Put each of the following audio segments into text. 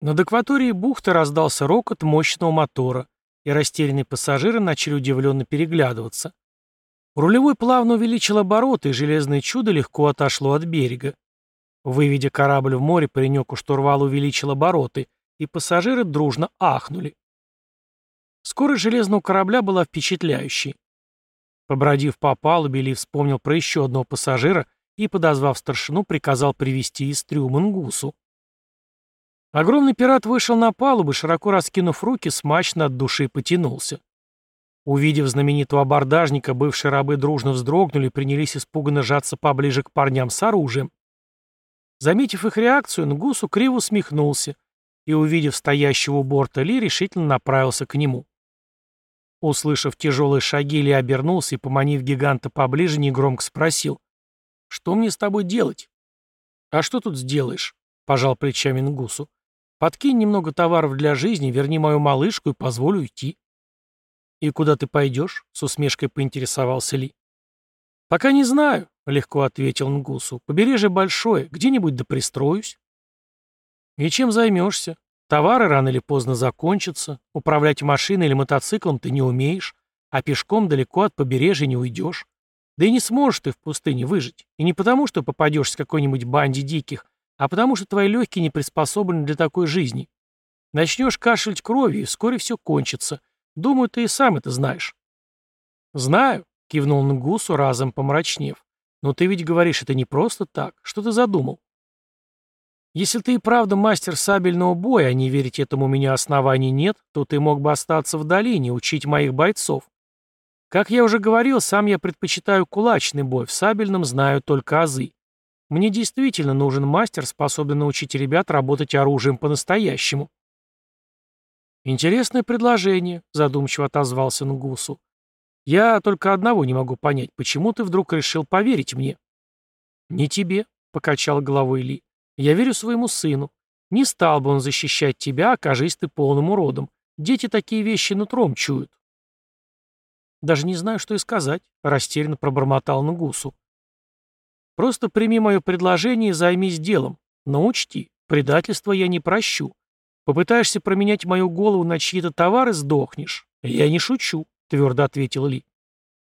Над акваторией бухты раздался рокот мощного мотора, и растерянные пассажиры начали удивленно переглядываться. Рулевой плавно увеличил обороты, и железное чудо легко отошло от берега. Выведя корабль в море, паренек у штурвала увеличил обороты, и пассажиры дружно ахнули. Скорость железного корабля была впечатляющей. Побродив по палубе, Ли вспомнил про еще одного пассажира и, подозвав старшину, приказал привести из трюма Нгусу. Огромный пират вышел на палубу, широко раскинув руки, смачно от души потянулся. Увидев знаменитого абордажника, бывшие рабы дружно вздрогнули и принялись испуганно жаться поближе к парням с оружием. Заметив их реакцию, Нгусу криво усмехнулся и, увидев стоящего у борта Ли, решительно направился к нему. Услышав тяжелые шаги, Ли обернулся и, поманив гиганта поближе, негромко спросил. «Что мне с тобой делать?» «А что тут сделаешь?» — пожал плечами Нгусу. «Подкинь немного товаров для жизни, верни мою малышку и позволю уйти». «И куда ты пойдешь?» — с усмешкой поинтересовался Ли. «Пока не знаю», — легко ответил Нгусу. «Побережье большое, где-нибудь да пристроюсь». «И чем займешься? Товары рано или поздно закончатся, управлять машиной или мотоциклом ты не умеешь, а пешком далеко от побережья не уйдешь. Да и не сможешь ты в пустыне выжить. И не потому, что попадешь с какой-нибудь банде диких, а потому что твои легкие не приспособлены для такой жизни. Начнешь кашлять кровью, и вскоре все кончится. Думаю, ты и сам это знаешь. Знаю, кивнул Нгусу, разом помрачнев. Но ты ведь говоришь это не просто так. Что ты задумал? Если ты и правда мастер сабельного боя, а не верить этому у меня оснований нет, то ты мог бы остаться в долине, учить моих бойцов. Как я уже говорил, сам я предпочитаю кулачный бой, в сабельном знаю только азы. Мне действительно нужен мастер, способный научить ребят работать оружием по-настоящему. Интересное предложение, задумчиво отозвался Нгусу. Я только одного не могу понять, почему ты вдруг решил поверить мне? Не тебе, покачал головой Ли. Я верю своему сыну. Не стал бы он защищать тебя, окажись ты полным уродом. Дети такие вещи нутром чуют. Даже не знаю, что и сказать, растерянно пробормотал Нугусу. Просто прими мое предложение и займись делом. Но учти, предательство я не прощу. Попытаешься променять мою голову на чьи-то товары, сдохнешь. Я не шучу, твердо ответил Ли.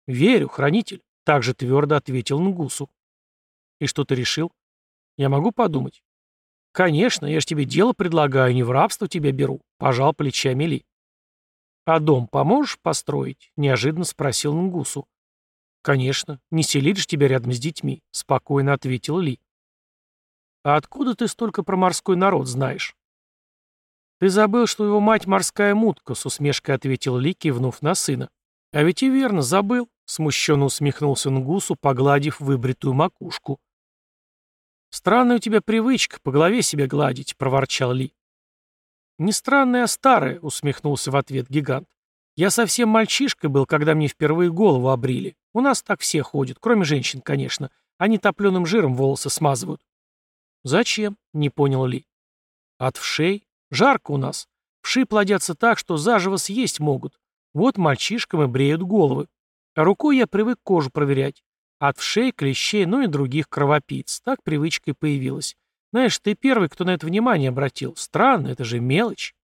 Верю, хранитель, также твердо ответил Нгусу. И что ты решил? Я могу подумать? Конечно, я ж тебе дело предлагаю, не в рабство тебя беру, пожал плечами Ли. А дом поможешь построить? Неожиданно спросил Нгусу. Конечно, не селить же тебя рядом с детьми, спокойно ответил Ли. А откуда ты столько про морской народ знаешь? Ты забыл, что его мать морская мутка, с усмешкой ответил Ли, кивнув на сына. А ведь и верно, забыл, смущенно усмехнулся Нгусу, погладив выбритую макушку. «Странная у тебя привычка по голове себя гладить», — проворчал Ли. «Не странная, а старая», — усмехнулся в ответ гигант. «Я совсем мальчишкой был, когда мне впервые голову обрили. У нас так все ходят, кроме женщин, конечно. Они топленым жиром волосы смазывают». «Зачем?» — не понял Ли. «От вшей. Жарко у нас. Вши плодятся так, что заживо съесть могут. Вот мальчишкам и бреют головы. А рукой я привык кожу проверять. От вшей, клещей, ну и других кровопийц. Так привычка и появилась. Знаешь, ты первый, кто на это внимание обратил. Странно, это же мелочь.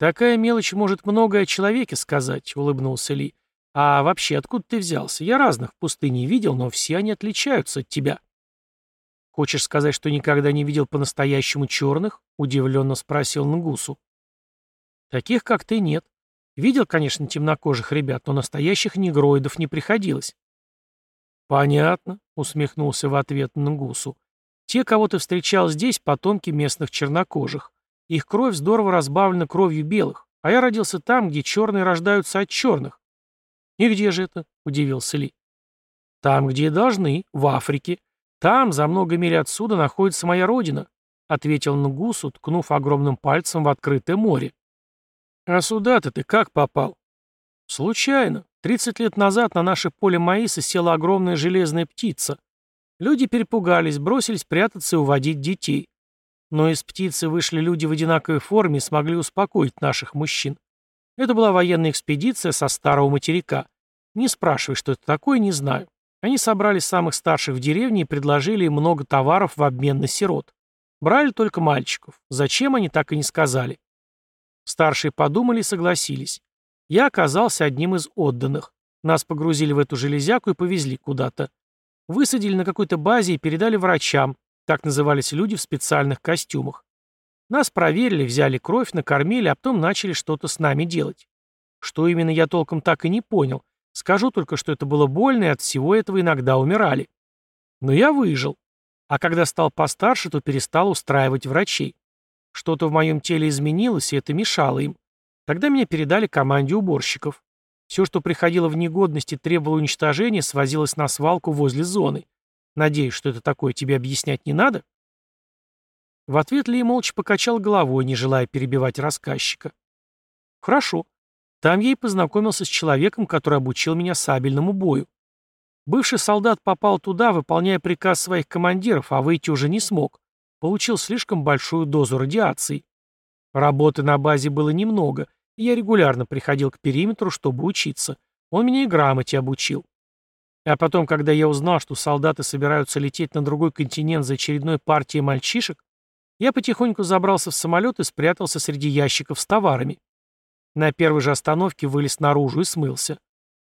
Такая мелочь может многое о человеке сказать, улыбнулся Ли. А вообще, откуда ты взялся? Я разных в пустыне видел, но все они отличаются от тебя. Хочешь сказать, что никогда не видел по-настоящему черных? Удивленно спросил Нгусу. Таких, как ты, нет. Видел, конечно, темнокожих ребят, но настоящих негроидов не приходилось. «Понятно», — усмехнулся в ответ Нгусу. «Те, кого ты встречал здесь, потомки местных чернокожих. Их кровь здорово разбавлена кровью белых, а я родился там, где черные рождаются от черных». «И где же это?» — удивился Ли. «Там, где и должны, в Африке. Там, за много миль отсюда, находится моя родина», — ответил Нгусу, ткнув огромным пальцем в открытое море. «А сюда-то ты как попал?» «Случайно. Тридцать лет назад на наше поле маиса села огромная железная птица. Люди перепугались, бросились прятаться и уводить детей. Но из птицы вышли люди в одинаковой форме и смогли успокоить наших мужчин. Это была военная экспедиция со старого материка. Не спрашивай, что это такое, не знаю. Они собрали самых старших в деревне и предложили им много товаров в обмен на сирот. Брали только мальчиков. Зачем они так и не сказали. Старшие подумали и согласились. Я оказался одним из отданных. Нас погрузили в эту железяку и повезли куда-то. Высадили на какой-то базе и передали врачам, так назывались люди в специальных костюмах. Нас проверили, взяли кровь, накормили, а потом начали что-то с нами делать. Что именно я толком так и не понял. Скажу только, что это было больно, и от всего этого иногда умирали. Но я выжил. А когда стал постарше, то перестал устраивать врачей. Что-то в моем теле изменилось, и это мешало им. Тогда меня передали команде уборщиков. Все, что приходило в негодность и требовало уничтожения, свозилось на свалку возле зоны. Надеюсь, что это такое тебе объяснять не надо?» В ответ Ли молча покачал головой, не желая перебивать рассказчика. «Хорошо. Там я и познакомился с человеком, который обучил меня сабельному бою. Бывший солдат попал туда, выполняя приказ своих командиров, а выйти уже не смог. Получил слишком большую дозу радиации. Работы на базе было немного, и я регулярно приходил к периметру, чтобы учиться. Он меня и грамоте обучил. А потом, когда я узнал, что солдаты собираются лететь на другой континент за очередной партией мальчишек, я потихоньку забрался в самолет и спрятался среди ящиков с товарами. На первой же остановке вылез наружу и смылся.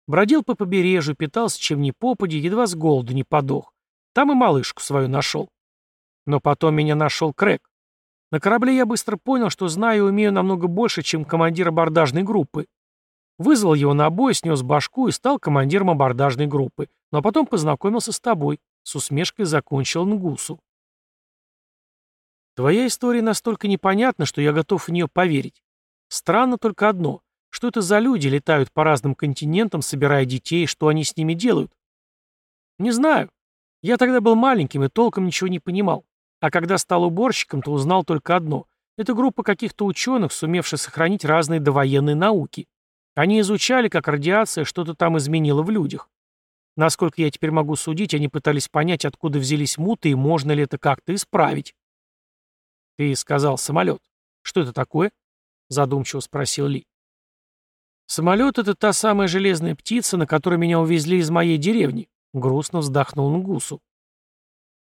Бродил по побережью, питался чем ни попади, едва с голоду не подох. Там и малышку свою нашел. Но потом меня нашел Крэк. На корабле я быстро понял, что знаю и умею намного больше, чем командир абордажной группы. Вызвал его на бой, снес башку и стал командиром абордажной группы. Но потом познакомился с тобой. С усмешкой закончил Нгусу. Твоя история настолько непонятна, что я готов в нее поверить. Странно только одно. Что это за люди летают по разным континентам, собирая детей, что они с ними делают? Не знаю. Я тогда был маленьким и толком ничего не понимал. А когда стал уборщиком, то узнал только одно. Это группа каких-то ученых, сумевших сохранить разные довоенные науки. Они изучали, как радиация что-то там изменила в людях. Насколько я теперь могу судить, они пытались понять, откуда взялись муты и можно ли это как-то исправить. «Ты сказал самолет. Что это такое?» Задумчиво спросил Ли. «Самолет — это та самая железная птица, на которой меня увезли из моей деревни», — грустно вздохнул Нгусу.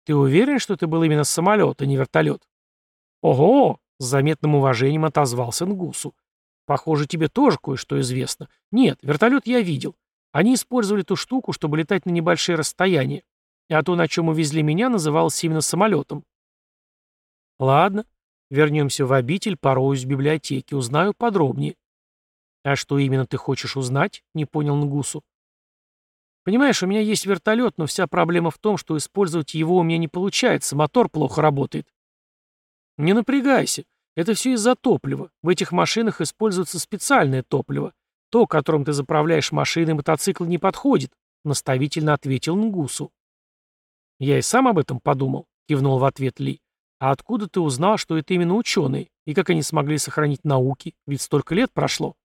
«Ты уверен, что это был именно самолет, а не вертолет?» «Ого!» — с заметным уважением отозвался Нгусу. «Похоже, тебе тоже кое-что известно. Нет, вертолет я видел. Они использовали ту штуку, чтобы летать на небольшие расстояния. А то, на чем увезли меня, называлось именно самолетом». «Ладно, вернемся в обитель, пороюсь в библиотеке, узнаю подробнее». «А что именно ты хочешь узнать?» — не понял Нгусу. Понимаешь, у меня есть вертолет, но вся проблема в том, что использовать его у меня не получается, мотор плохо работает. Не напрягайся. Это все из-за топлива. В этих машинах используется специальное топливо. То, которым ты заправляешь машины и мотоцикл, не подходит, наставительно ответил Нгусу. Я и сам об этом подумал, кивнул в ответ Ли. А откуда ты узнал, что это именно ученые? И как они смогли сохранить науки? Ведь столько лет прошло.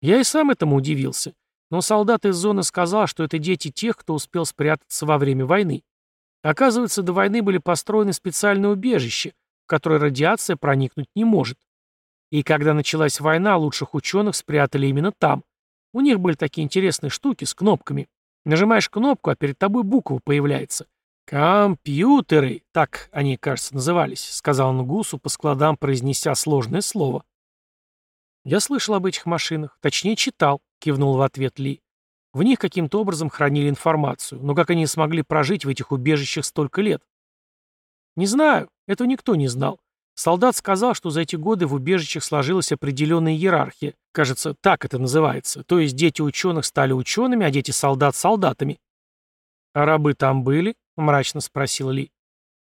Я и сам этому удивился. Но солдат из зоны сказал, что это дети тех, кто успел спрятаться во время войны. Оказывается, до войны были построены специальные убежища, в которые радиация проникнуть не может. И когда началась война, лучших ученых спрятали именно там. У них были такие интересные штуки с кнопками. Нажимаешь кнопку, а перед тобой буква появляется. «Компьютеры», так они, кажется, назывались, сказал Нгусу по складам, произнеся сложное слово. Я слышал об этих машинах, точнее читал. — кивнул в ответ Ли. «В них каким-то образом хранили информацию, но как они смогли прожить в этих убежищах столько лет?» «Не знаю, этого никто не знал. Солдат сказал, что за эти годы в убежищах сложилась определенная иерархия. Кажется, так это называется. То есть дети ученых стали учеными, а дети солдат — солдатами. «А рабы там были?» — мрачно спросил Ли.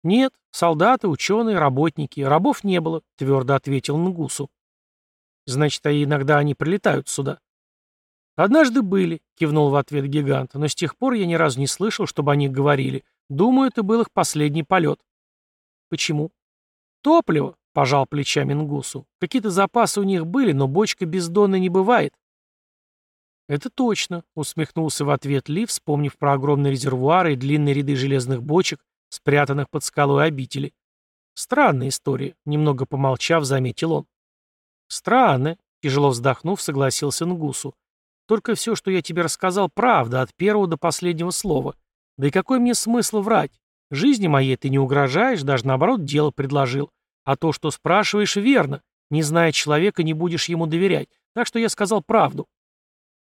«Нет, солдаты, ученые, работники. Рабов не было», — твердо ответил Нгусу. «Значит, а иногда они прилетают сюда?» «Однажды были», — кивнул в ответ гигант, «но с тех пор я ни разу не слышал, чтобы они говорили. Думаю, это был их последний полет». «Почему?» «Топливо», — пожал плечами Нгусу. «Какие-то запасы у них были, но бочка бездонной не бывает». «Это точно», — усмехнулся в ответ Ли, вспомнив про огромные резервуары и длинные ряды железных бочек, спрятанных под скалой обители. «Странная история», — немного помолчав, заметил он. «Странно», — тяжело вздохнув, согласился Нгусу. Только все, что я тебе рассказал, правда, от первого до последнего слова. Да и какой мне смысл врать? Жизни моей ты не угрожаешь, даже наоборот дело предложил. А то, что спрашиваешь, верно. Не зная человека, не будешь ему доверять. Так что я сказал правду.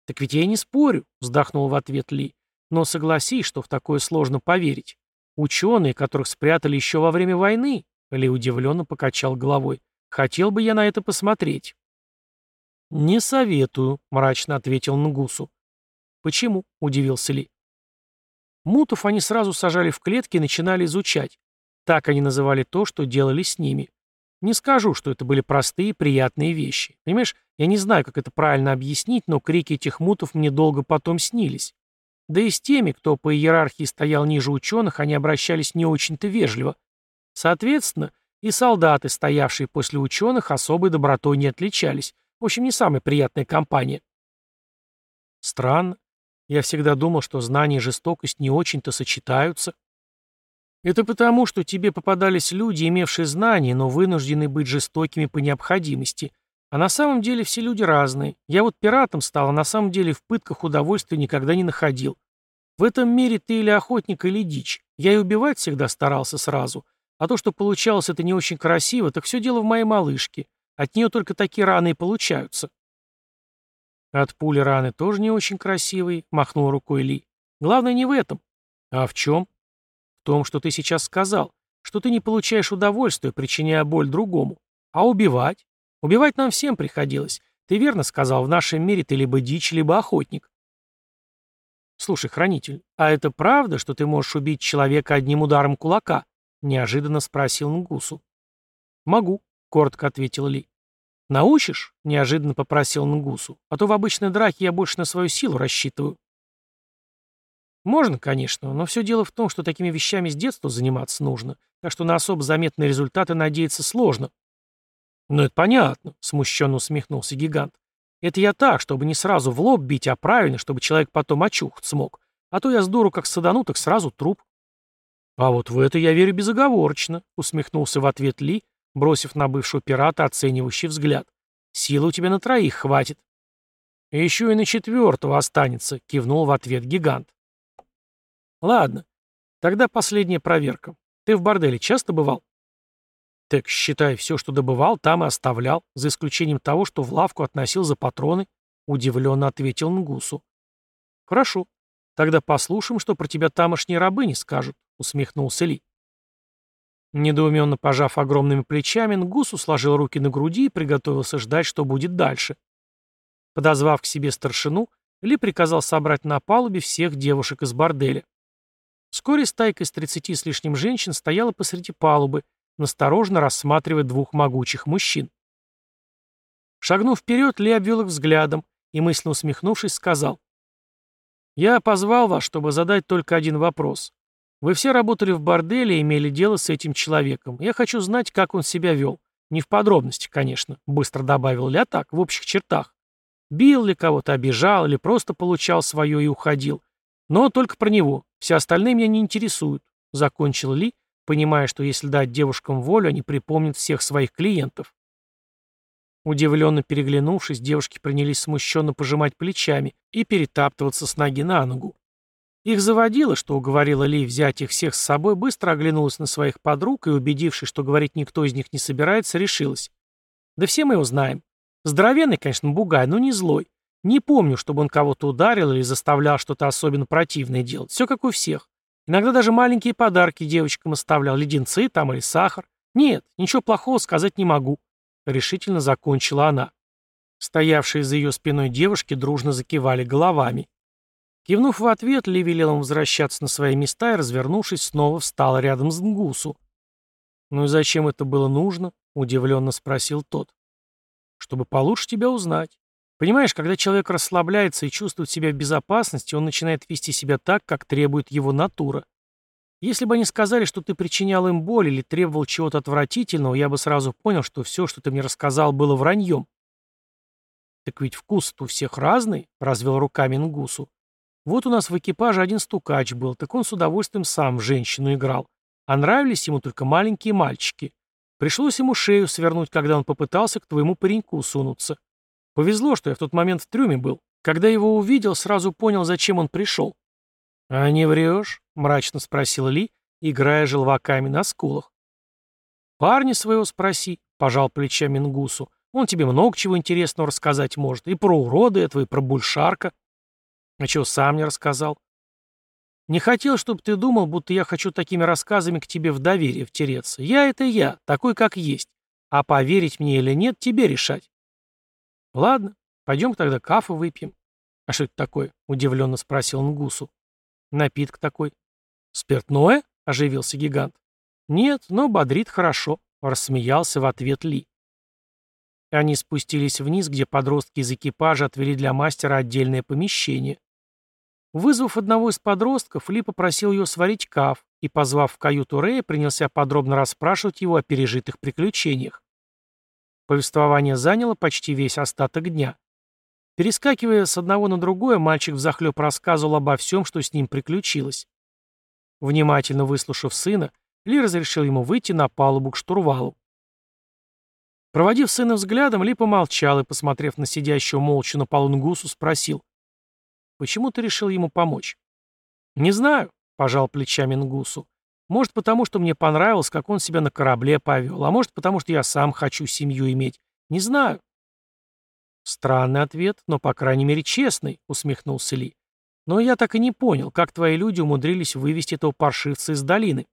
Так ведь я не спорю, вздохнул в ответ Ли. Но согласись, что в такое сложно поверить. Ученые, которых спрятали еще во время войны, Ли удивленно покачал головой. Хотел бы я на это посмотреть. «Не советую», — мрачно ответил Нгусу. «Почему?» — удивился Ли. Мутов они сразу сажали в клетки и начинали изучать. Так они называли то, что делали с ними. Не скажу, что это были простые, приятные вещи. Понимаешь, я не знаю, как это правильно объяснить, но крики этих мутов мне долго потом снились. Да и с теми, кто по иерархии стоял ниже ученых, они обращались не очень-то вежливо. Соответственно, и солдаты, стоявшие после ученых, особой добротой не отличались. В общем, не самая приятная компания. Странно. Я всегда думал, что знание и жестокость не очень-то сочетаются. Это потому, что тебе попадались люди, имевшие знания, но вынуждены быть жестокими по необходимости. А на самом деле все люди разные. Я вот пиратом стал, а на самом деле в пытках удовольствия никогда не находил. В этом мире ты или охотник, или дичь. Я и убивать всегда старался сразу. А то, что получалось это не очень красиво, так все дело в моей малышке. От нее только такие раны и получаются. От пули раны тоже не очень красивые, махнул рукой Ли. Главное не в этом. А в чем? В том, что ты сейчас сказал, что ты не получаешь удовольствия, причиняя боль другому. А убивать? Убивать нам всем приходилось. Ты верно сказал, в нашем мире ты либо дичь, либо охотник. Слушай, хранитель, а это правда, что ты можешь убить человека одним ударом кулака? Неожиданно спросил Нгусу. Могу, коротко ответил Ли. «Научишь?» — неожиданно попросил Нгусу. «А то в обычной драке я больше на свою силу рассчитываю». Можно, конечно, но все дело в том, что такими вещами с детства заниматься нужно, так что на особо заметные результаты надеяться сложно. «Ну, это понятно», — смущенно усмехнулся гигант. «Это я так, чтобы не сразу в лоб бить, а правильно, чтобы человек потом очухать смог. А то я с дуру как садану, так сразу труп». «А вот в это я верю безоговорочно», — усмехнулся в ответ Ли, бросив на бывшего пирата оценивающий взгляд. «Силы у тебя на троих хватит». «Еще и на четвертого останется», — кивнул в ответ гигант. «Ладно, тогда последняя проверка. Ты в борделе часто бывал?» «Так, считай, все, что добывал, там и оставлял, за исключением того, что в лавку относил за патроны», — удивленно ответил Нгусу. «Хорошо. Тогда послушаем, что про тебя тамошние рабы не скажут», — усмехнулся Ли. Недоуменно пожав огромными плечами, Нгусу сложил руки на груди и приготовился ждать, что будет дальше. Подозвав к себе старшину, Ли приказал собрать на палубе всех девушек из борделя. Вскоре стайка из тридцати с лишним женщин стояла посреди палубы, насторожно рассматривая двух могучих мужчин. Шагнув вперед, Ли обвел их взглядом и, мысленно усмехнувшись, сказал. «Я позвал вас, чтобы задать только один вопрос. Вы все работали в борделе и имели дело с этим человеком. Я хочу знать, как он себя вел. Не в подробностях, конечно, быстро добавил ли, а так, в общих чертах. Бил ли кого-то, обижал или просто получал свое и уходил. Но только про него. Все остальные меня не интересуют. Закончил Ли, понимая, что если дать девушкам волю, они припомнят всех своих клиентов. Удивленно переглянувшись, девушки принялись смущенно пожимать плечами и перетаптываться с ноги на ногу. Их заводило, что уговорила Ли взять их всех с собой, быстро оглянулась на своих подруг и, убедившись, что говорить никто из них не собирается, решилась. Да все мы его знаем. Здоровенный, конечно, бугай, но не злой. Не помню, чтобы он кого-то ударил или заставлял что-то особенно противное делать. Все как у всех. Иногда даже маленькие подарки девочкам оставлял, леденцы там или сахар. Нет, ничего плохого сказать не могу. Решительно закончила она. Стоявшие за ее спиной девушки дружно закивали головами. Кивнув в ответ, Ли велел им возвращаться на свои места и, развернувшись, снова встал рядом с Нгусу. «Ну и зачем это было нужно?» — удивленно спросил тот. «Чтобы получше тебя узнать. Понимаешь, когда человек расслабляется и чувствует себя в безопасности, он начинает вести себя так, как требует его натура. Если бы они сказали, что ты причинял им боль или требовал чего-то отвратительного, я бы сразу понял, что все, что ты мне рассказал, было враньем». «Так ведь вкус у всех разный», — развел руками Нгусу. Вот у нас в экипаже один стукач был, так он с удовольствием сам в женщину играл. А нравились ему только маленькие мальчики. Пришлось ему шею свернуть, когда он попытался к твоему пареньку сунуться. Повезло, что я в тот момент в трюме был. Когда его увидел, сразу понял, зачем он пришел. «А не врешь?» — мрачно спросил Ли играя желваками на скулах. «Парня своего спроси», — пожал плечами Нгусу. «Он тебе много чего интересного рассказать может. И про уроды этого, и про бульшарка». «А чего сам не рассказал?» «Не хотел, чтобы ты думал, будто я хочу такими рассказами к тебе в доверие втереться. Я — это я, такой, как есть. А поверить мне или нет, тебе решать». «Ладно, пойдем тогда кафе выпьем». «А что это такое?» — удивленно спросил Нгусу. «Напиток такой». «Спиртное?» — оживился гигант. «Нет, но бодрит хорошо», — рассмеялся в ответ Ли. Они спустились вниз, где подростки из экипажа отвели для мастера отдельное помещение. Вызвав одного из подростков, Ли попросил ее сварить каф и, позвав в каюту Рэя, принялся подробно расспрашивать его о пережитых приключениях. Повествование заняло почти весь остаток дня. Перескакивая с одного на другое, мальчик взахлеб рассказывал обо всем, что с ним приключилось. Внимательно выслушав сына, Ли разрешил ему выйти на палубу к штурвалу. Проводив сына взглядом, Ли помолчал и, посмотрев на сидящего молча на полу спросил. «Почему ты решил ему помочь?» «Не знаю», — пожал плечами Нгусу. «Может, потому что мне понравилось, как он себя на корабле повел, а может, потому что я сам хочу семью иметь. Не знаю». «Странный ответ, но, по крайней мере, честный», — усмехнулся Ли. «Но я так и не понял, как твои люди умудрились вывести этого паршивца из долины».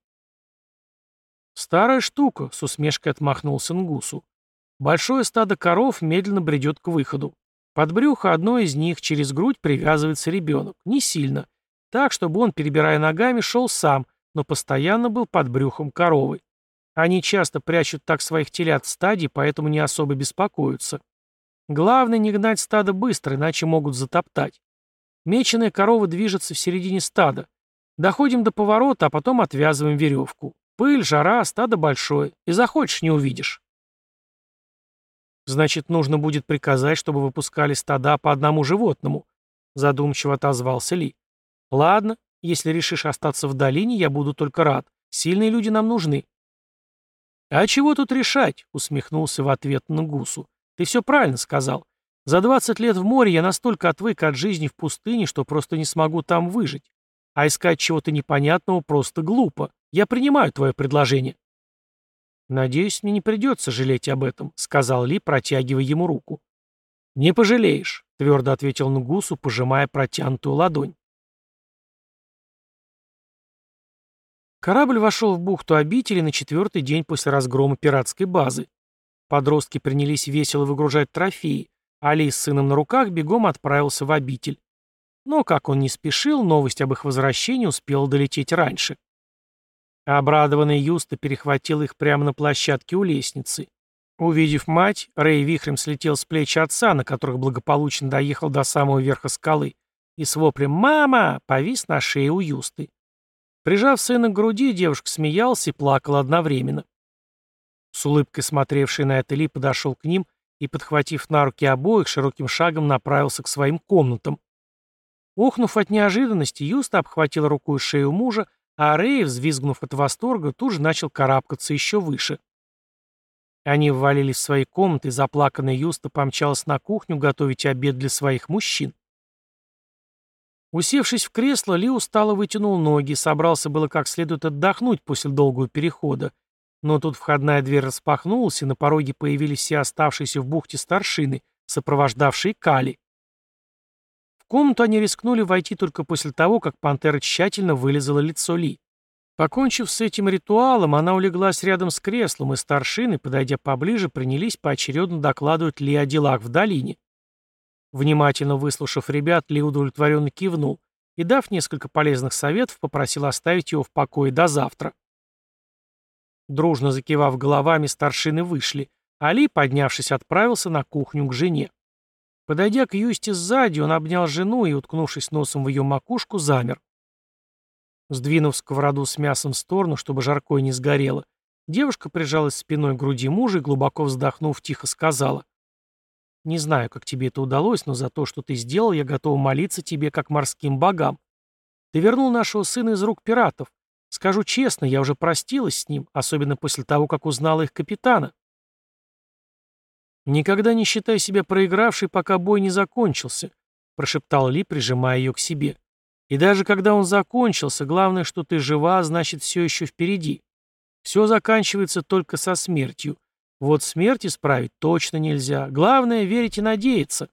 «Старая штука», — с усмешкой отмахнулся Нгусу. «Большое стадо коров медленно бредет к выходу. Под брюхо одной из них через грудь привязывается ребенок. Не сильно. Так, чтобы он, перебирая ногами, шел сам, но постоянно был под брюхом коровы. Они часто прячут так своих телят в стаде, поэтому не особо беспокоятся. Главное не гнать стадо быстро, иначе могут затоптать. Меченая корова движется в середине стада. Доходим до поворота, а потом отвязываем веревку. Пыль, жара, стадо большое. И захочешь, не увидишь. Значит, нужно будет приказать, чтобы выпускали стада по одному животному, задумчиво отозвался Ли. Ладно, если решишь остаться в долине, я буду только рад. Сильные люди нам нужны. А чего тут решать? усмехнулся в ответ Нгусу. Ты все правильно сказал. За 20 лет в море я настолько отвык от жизни в пустыне, что просто не смогу там выжить. А искать чего-то непонятного просто глупо. Я принимаю твое предложение. «Надеюсь, мне не придется жалеть об этом», — сказал Ли, протягивая ему руку. «Не пожалеешь», — твердо ответил Нгусу, пожимая протянутую ладонь. Корабль вошел в бухту обители на четвертый день после разгрома пиратской базы. Подростки принялись весело выгружать трофеи, а Али с сыном на руках бегом отправился в обитель. Но, как он не спешил, новость об их возвращении успела долететь раньше. Обрадованный Юста перехватил их прямо на площадке у лестницы. Увидев мать, Рэй вихрем слетел с плеч отца, на которых благополучно доехал до самого верха скалы, и с воплем «Мама!» повис на шее у Юсты. Прижав сына к груди, девушка смеялась и плакала одновременно. С улыбкой смотревший на это Ли подошел к ним и, подхватив на руки обоих, широким шагом направился к своим комнатам. Охнув от неожиданности, Юста обхватила рукой шею мужа, а Рэй, взвизгнув от восторга, тут же начал карабкаться еще выше. Они ввалились в свои комнаты, и заплаканная Юста помчалась на кухню готовить обед для своих мужчин. Усевшись в кресло, Ли устало вытянул ноги, собрался было как следует отдохнуть после долгого перехода, но тут входная дверь распахнулась, и на пороге появились все оставшиеся в бухте старшины, сопровождавшие Кали. Комнату они рискнули войти только после того, как пантера тщательно вылезала лицо Ли. Покончив с этим ритуалом, она улеглась рядом с креслом, и старшины, подойдя поближе, принялись поочередно докладывать Ли о делах в долине. Внимательно выслушав ребят, Ли удовлетворенно кивнул и, дав несколько полезных советов, попросил оставить его в покое до завтра. Дружно закивав головами, старшины вышли. Али, поднявшись, отправился на кухню к жене. Подойдя к Юсте сзади, он обнял жену и, уткнувшись носом в ее макушку, замер. Сдвинув сковороду с мясом в сторону, чтобы жаркое не сгорело, девушка прижалась спиной к груди мужа и, глубоко вздохнув, тихо сказала. «Не знаю, как тебе это удалось, но за то, что ты сделал, я готова молиться тебе, как морским богам. Ты вернул нашего сына из рук пиратов, Скажу честно, я уже простилась с ним, особенно после того, как узнала их капитана. «Никогда не считай себя проигравшей, пока бой не закончился», — прошептал Ли, прижимая ее к себе. И даже когда он закончился, главное, что ты жива, значит, все еще впереди. Все заканчивается только со смертью. Вот смерть исправить точно нельзя. Главное — верить и надеяться.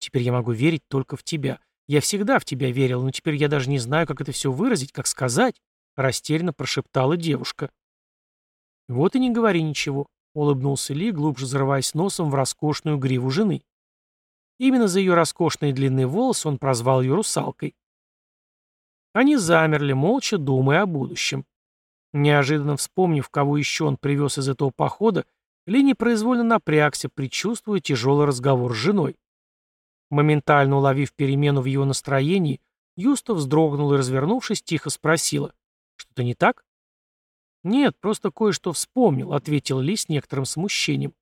Теперь я могу верить только в тебя. Я всегда в тебя верил, но теперь я даже не знаю, как это все выразить, как сказать, — растерянно прошептала девушка. Вот и не говори ничего, — улыбнулся Ли, глубже зарываясь носом в роскошную гриву жены. Именно за ее роскошные длинные волосы он прозвал ее русалкой. Они замерли, молча думая о будущем. Неожиданно вспомнив, кого еще он привез из этого похода, Ли непроизвольно напрягся, предчувствуя тяжелый разговор с женой. Моментально уловив перемену в его настроении, Юста вздрогнула и, развернувшись, тихо спросила. «Что-то не так?» «Нет, просто кое-что вспомнил», — ответил Ли с некоторым смущением.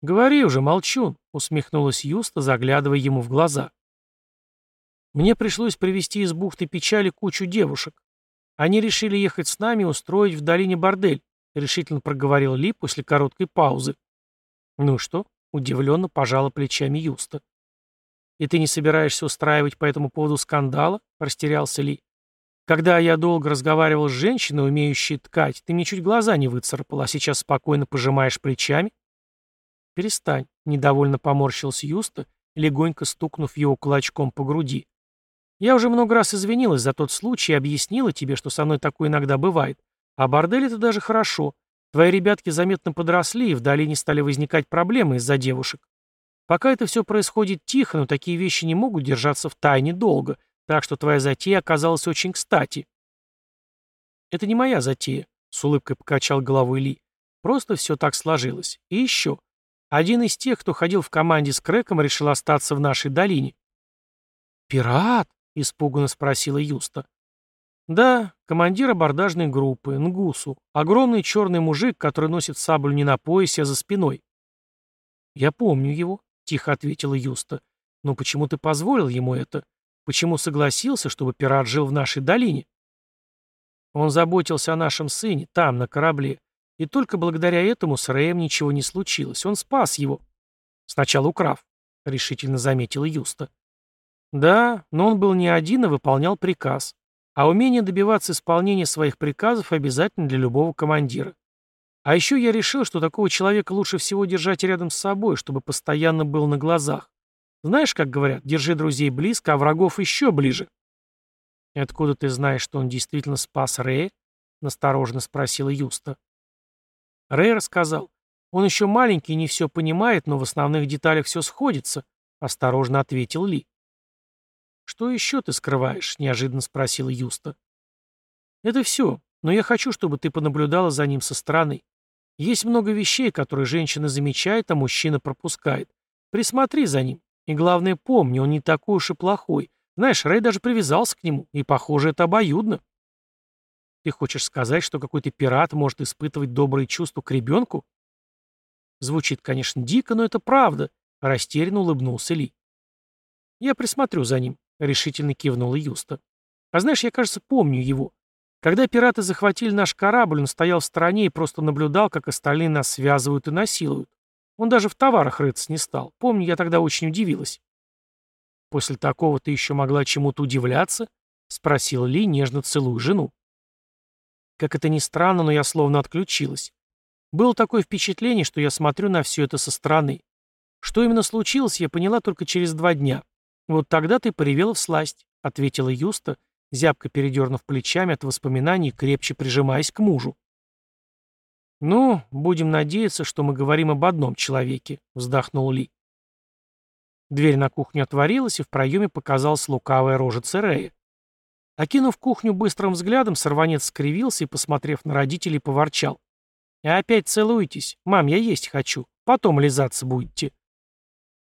«Говори уже, молчун», — усмехнулась Юста, заглядывая ему в глаза. Мне пришлось привезти из бухты печали кучу девушек. Они решили ехать с нами и устроить в долине бордель, решительно проговорил Ли после короткой паузы. Ну что? Удивленно пожала плечами Юста. «И ты не собираешься устраивать по этому поводу скандала?» — растерялся Ли. «Когда я долго разговаривал с женщиной, умеющей ткать, ты мне чуть глаза не выцарапал, а сейчас спокойно пожимаешь плечами?» «Перестань», — недовольно поморщился Юста, легонько стукнув его кулачком по груди. Я уже много раз извинилась за тот случай и объяснила тебе, что со мной такое иногда бывает. А бордель это даже хорошо. Твои ребятки заметно подросли, и в долине стали возникать проблемы из-за девушек. Пока это все происходит тихо, но такие вещи не могут держаться в тайне долго, так что твоя затея оказалась очень кстати. Это не моя затея, с улыбкой покачал головой Ли. Просто все так сложилось. И еще. Один из тех, кто ходил в команде с Крэком, решил остаться в нашей долине. «Пират?» — испуганно спросила Юста. «Да, командир абордажной группы, Нгусу. Огромный черный мужик, который носит саблю не на поясе, а за спиной». «Я помню его», — тихо ответила Юста. «Но почему ты позволил ему это? Почему согласился, чтобы пират жил в нашей долине?» Он заботился о нашем сыне, там, на корабле. И только благодаря этому с Рэем ничего не случилось. Он спас его. Сначала украв, — решительно заметила Юста. Да, но он был не один и выполнял приказ. А умение добиваться исполнения своих приказов обязательно для любого командира. А еще я решил, что такого человека лучше всего держать рядом с собой, чтобы постоянно был на глазах. Знаешь, как говорят, держи друзей близко, а врагов еще ближе. «И откуда ты знаешь, что он действительно спас Рэя?» — настороженно спросила Юста. Рэй рассказал. Он еще маленький и не все понимает, но в основных деталях все сходится, — осторожно ответил Ли. «Что еще ты скрываешь?» — неожиданно спросила Юста. «Это все, но я хочу, чтобы ты понаблюдала за ним со стороны. Есть много вещей, которые женщина замечает, а мужчина пропускает. Присмотри за ним. И главное, помни, он не такой уж и плохой. Знаешь, Рэй даже привязался к нему, и, похоже, это обоюдно». «Ты хочешь сказать, что какой-то пират может испытывать добрые чувства к ребенку?» Звучит, конечно, дико, но это правда, — растерянно улыбнулся Ли. «Я присмотрю за ним. — решительно кивнула Юста. «А знаешь, я, кажется, помню его. Когда пираты захватили наш корабль, он стоял в стороне и просто наблюдал, как остальные нас связывают и насилуют. Он даже в товарах рыться не стал. Помню, я тогда очень удивилась». «После такого ты еще могла чему-то удивляться?» — спросил Ли, нежно целуя жену. Как это ни странно, но я словно отключилась. Было такое впечатление, что я смотрю на все это со стороны. Что именно случилось, я поняла только через два дня. «Вот тогда ты поревела в сласть», — ответила Юста, зябко передернув плечами от воспоминаний, крепче прижимаясь к мужу. «Ну, будем надеяться, что мы говорим об одном человеке», — вздохнул Ли. Дверь на кухню отворилась, и в проеме показалась лукавая рожа Церея. Окинув кухню быстрым взглядом, сорванец скривился и, посмотрев на родителей, поворчал. «И опять целуетесь? Мам, я есть хочу. Потом лизаться будете».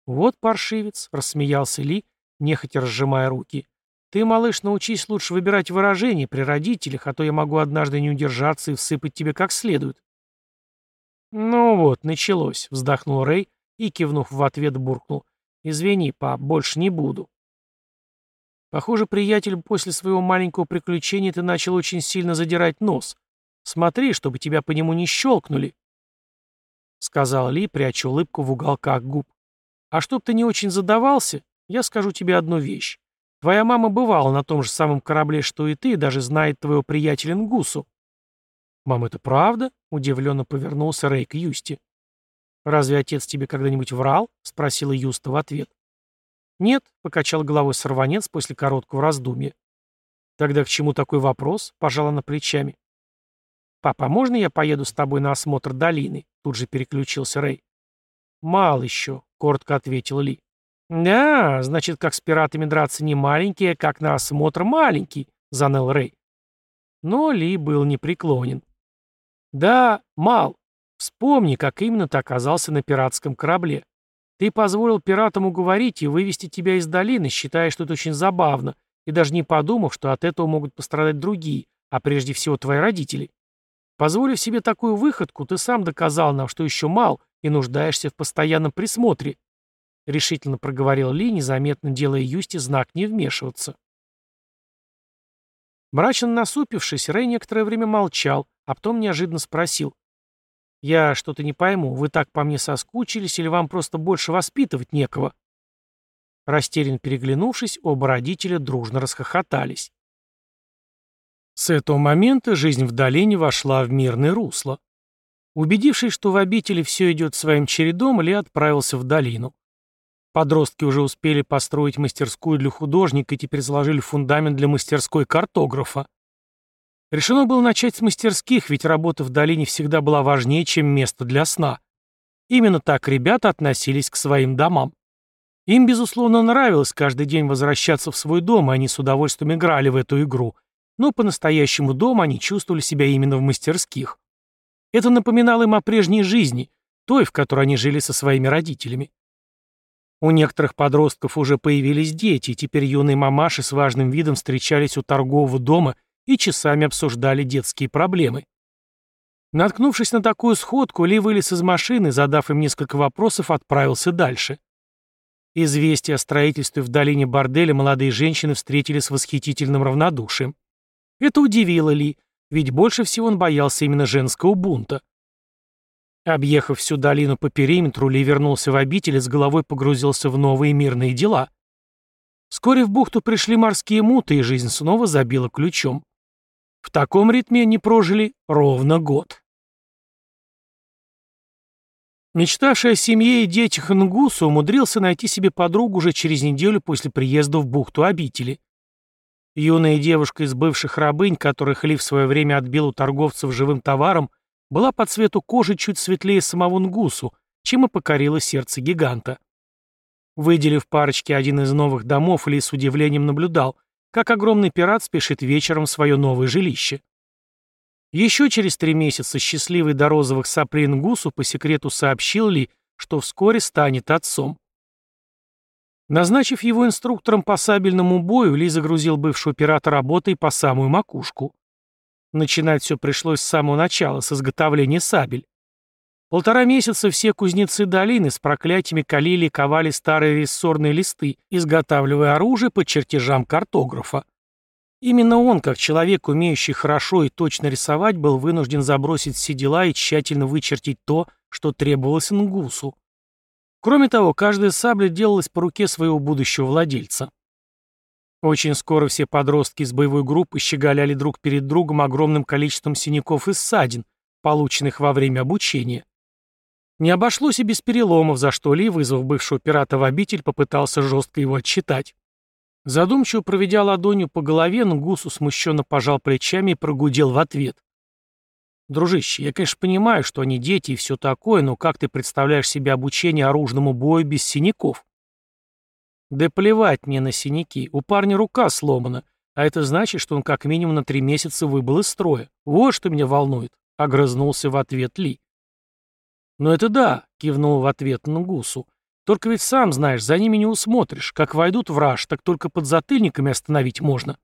«Вот паршивец», — рассмеялся Ли, нехотя разжимая руки. «Ты, малыш, научись лучше выбирать выражения при родителях, а то я могу однажды не удержаться и всыпать тебе как следует». «Ну вот, началось», — вздохнул Рэй и, кивнув в ответ, буркнул. «Извини, пап, больше не буду». «Похоже, приятель, после своего маленького приключения ты начал очень сильно задирать нос. Смотри, чтобы тебя по нему не щелкнули», — сказал Ли, пряча улыбку в уголках губ. А чтоб ты не очень задавался, я скажу тебе одну вещь. Твоя мама бывала на том же самом корабле, что и ты, и даже знает твоего приятеля Нгусу». «Мам, это правда?» — удивленно повернулся Рэй к Юсти. «Разве отец тебе когда-нибудь врал?» — спросила Юста в ответ. «Нет», — покачал головой сорванец после короткого раздумья. «Тогда к чему такой вопрос?» — пожала на плечами. «Папа, можно я поеду с тобой на осмотр долины?» — тут же переключился Рэй. «Мало еще», — коротко ответил Ли. «Да, значит, как с пиратами драться не маленький, а как на осмотр маленький», — заныл Рэй. Но Ли был непреклонен. «Да, Мал, вспомни, как именно ты оказался на пиратском корабле. Ты позволил пиратам уговорить и вывести тебя из долины, считая, что это очень забавно, и даже не подумав, что от этого могут пострадать другие, а прежде всего твои родители. Позволив себе такую выходку, ты сам доказал нам, что еще мал и нуждаешься в постоянном присмотре. Решительно проговорил Ли, незаметно делая Юсти знак не вмешиваться. Мрачно насупившись, Рэй некоторое время молчал, а потом неожиданно спросил. «Я что-то не пойму, вы так по мне соскучились или вам просто больше воспитывать некого?» Растерянно переглянувшись, оба родителя дружно расхохотались. С этого момента жизнь в долине вошла в мирное русло. Убедившись, что в обители все идет своим чередом, Ли отправился в долину. Подростки уже успели построить мастерскую для художника и теперь заложили фундамент для мастерской картографа. Решено было начать с мастерских, ведь работа в долине всегда была важнее, чем место для сна. Именно так ребята относились к своим домам. Им, безусловно, нравилось каждый день возвращаться в свой дом, и они с удовольствием играли в эту игру. Но по-настоящему дома они чувствовали себя именно в мастерских. Это напоминало им о прежней жизни, той, в которой они жили со своими родителями. У некоторых подростков уже появились дети, и теперь юные мамаши с важным видом встречались у торгового дома и часами обсуждали детские проблемы. Наткнувшись на такую сходку, Ли вылез из машины, задав им несколько вопросов, отправился дальше. Известие о строительстве в долине борделя молодые женщины встретили с восхитительным равнодушием. Это удивило Ли, ведь больше всего он боялся именно женского бунта. Объехав всю долину по периметру, Ли вернулся в обитель и с головой погрузился в новые мирные дела. Вскоре в бухту пришли морские муты, и жизнь снова забила ключом. В таком ритме они прожили ровно год. Мечтавший о семье и детях Нгусу умудрился найти себе подругу уже через неделю после приезда в бухту обители. Юная девушка из бывших рабынь, которых Ли в свое время отбил у торговцев живым товаром, была по цвету кожи чуть светлее самого Нгусу, чем и покорила сердце гиганта. Выделив парочке один из новых домов, Ли с удивлением наблюдал, как огромный пират спешит вечером в свое новое жилище. Еще через три месяца счастливый до розовых соплей Нгусу по секрету сообщил Ли, что вскоре станет отцом. Назначив его инструктором по сабельному бою, Ли загрузил бывшего пирата работой по самую макушку. Начинать все пришлось с самого начала, с изготовления сабель. Полтора месяца все кузнецы долины с проклятиями калили и ковали старые рессорные листы, изготавливая оружие по чертежам картографа. Именно он, как человек, умеющий хорошо и точно рисовать, был вынужден забросить все дела и тщательно вычертить то, что требовалось Нгусу. Кроме того, каждая сабля делалась по руке своего будущего владельца. Очень скоро все подростки из боевой группы щеголяли друг перед другом огромным количеством синяков и ссадин, полученных во время обучения. Не обошлось и без переломов, за что Ли, вызвав бывшего пирата в обитель, попытался жестко его отчитать. Задумчиво проведя ладонью по голове, Нгусу смущенно пожал плечами и прогудел в ответ. «Дружище, я, конечно, понимаю, что они дети и все такое, но как ты представляешь себе обучение оружному бою без синяков?» Да плевать мне на синяки. У парня рука сломана. А это значит, что он как минимум на три месяца выбыл из строя. Вот что меня волнует. Огрызнулся в ответ Ли. «Ну это да», — кивнул в ответ Нгусу. «Только ведь сам знаешь, за ними не усмотришь. Как войдут в раж, так только под затыльниками остановить можно».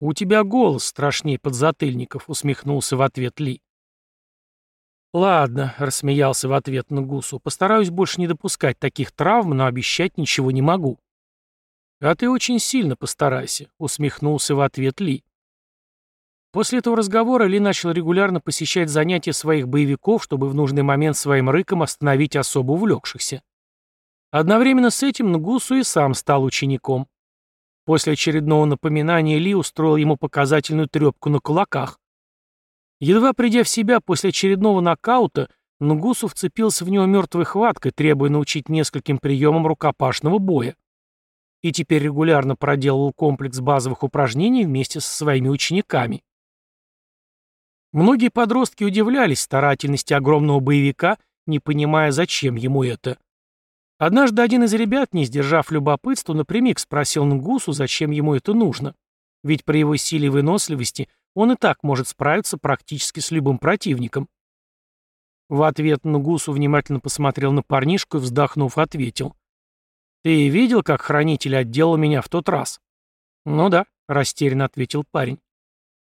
«У тебя голос страшнее подзатыльников», — усмехнулся в ответ Ли. «Ладно», — рассмеялся в ответ на Гусу, — «постараюсь больше не допускать таких травм, но обещать ничего не могу». «А ты очень сильно постарайся», — усмехнулся в ответ Ли. После этого разговора Ли начал регулярно посещать занятия своих боевиков, чтобы в нужный момент своим рыком остановить особо увлекшихся. Одновременно с этим Нгусу и сам стал учеником. После очередного напоминания Ли устроил ему показательную трепку на кулаках. Едва придя в себя после очередного нокаута, Нгусу вцепился в него мертвой хваткой, требуя научить нескольким приемам рукопашного боя. И теперь регулярно проделывал комплекс базовых упражнений вместе со своими учениками. Многие подростки удивлялись старательности огромного боевика, не понимая, зачем ему это. Однажды один из ребят, не сдержав любопытства, напрямик спросил Нгусу, зачем ему это нужно. Ведь при его силе и выносливости он и так может справиться практически с любым противником. В ответ Нгусу внимательно посмотрел на парнишку и, вздохнув, ответил. «Ты видел, как хранитель отделал меня в тот раз?» «Ну да», — растерянно ответил парень.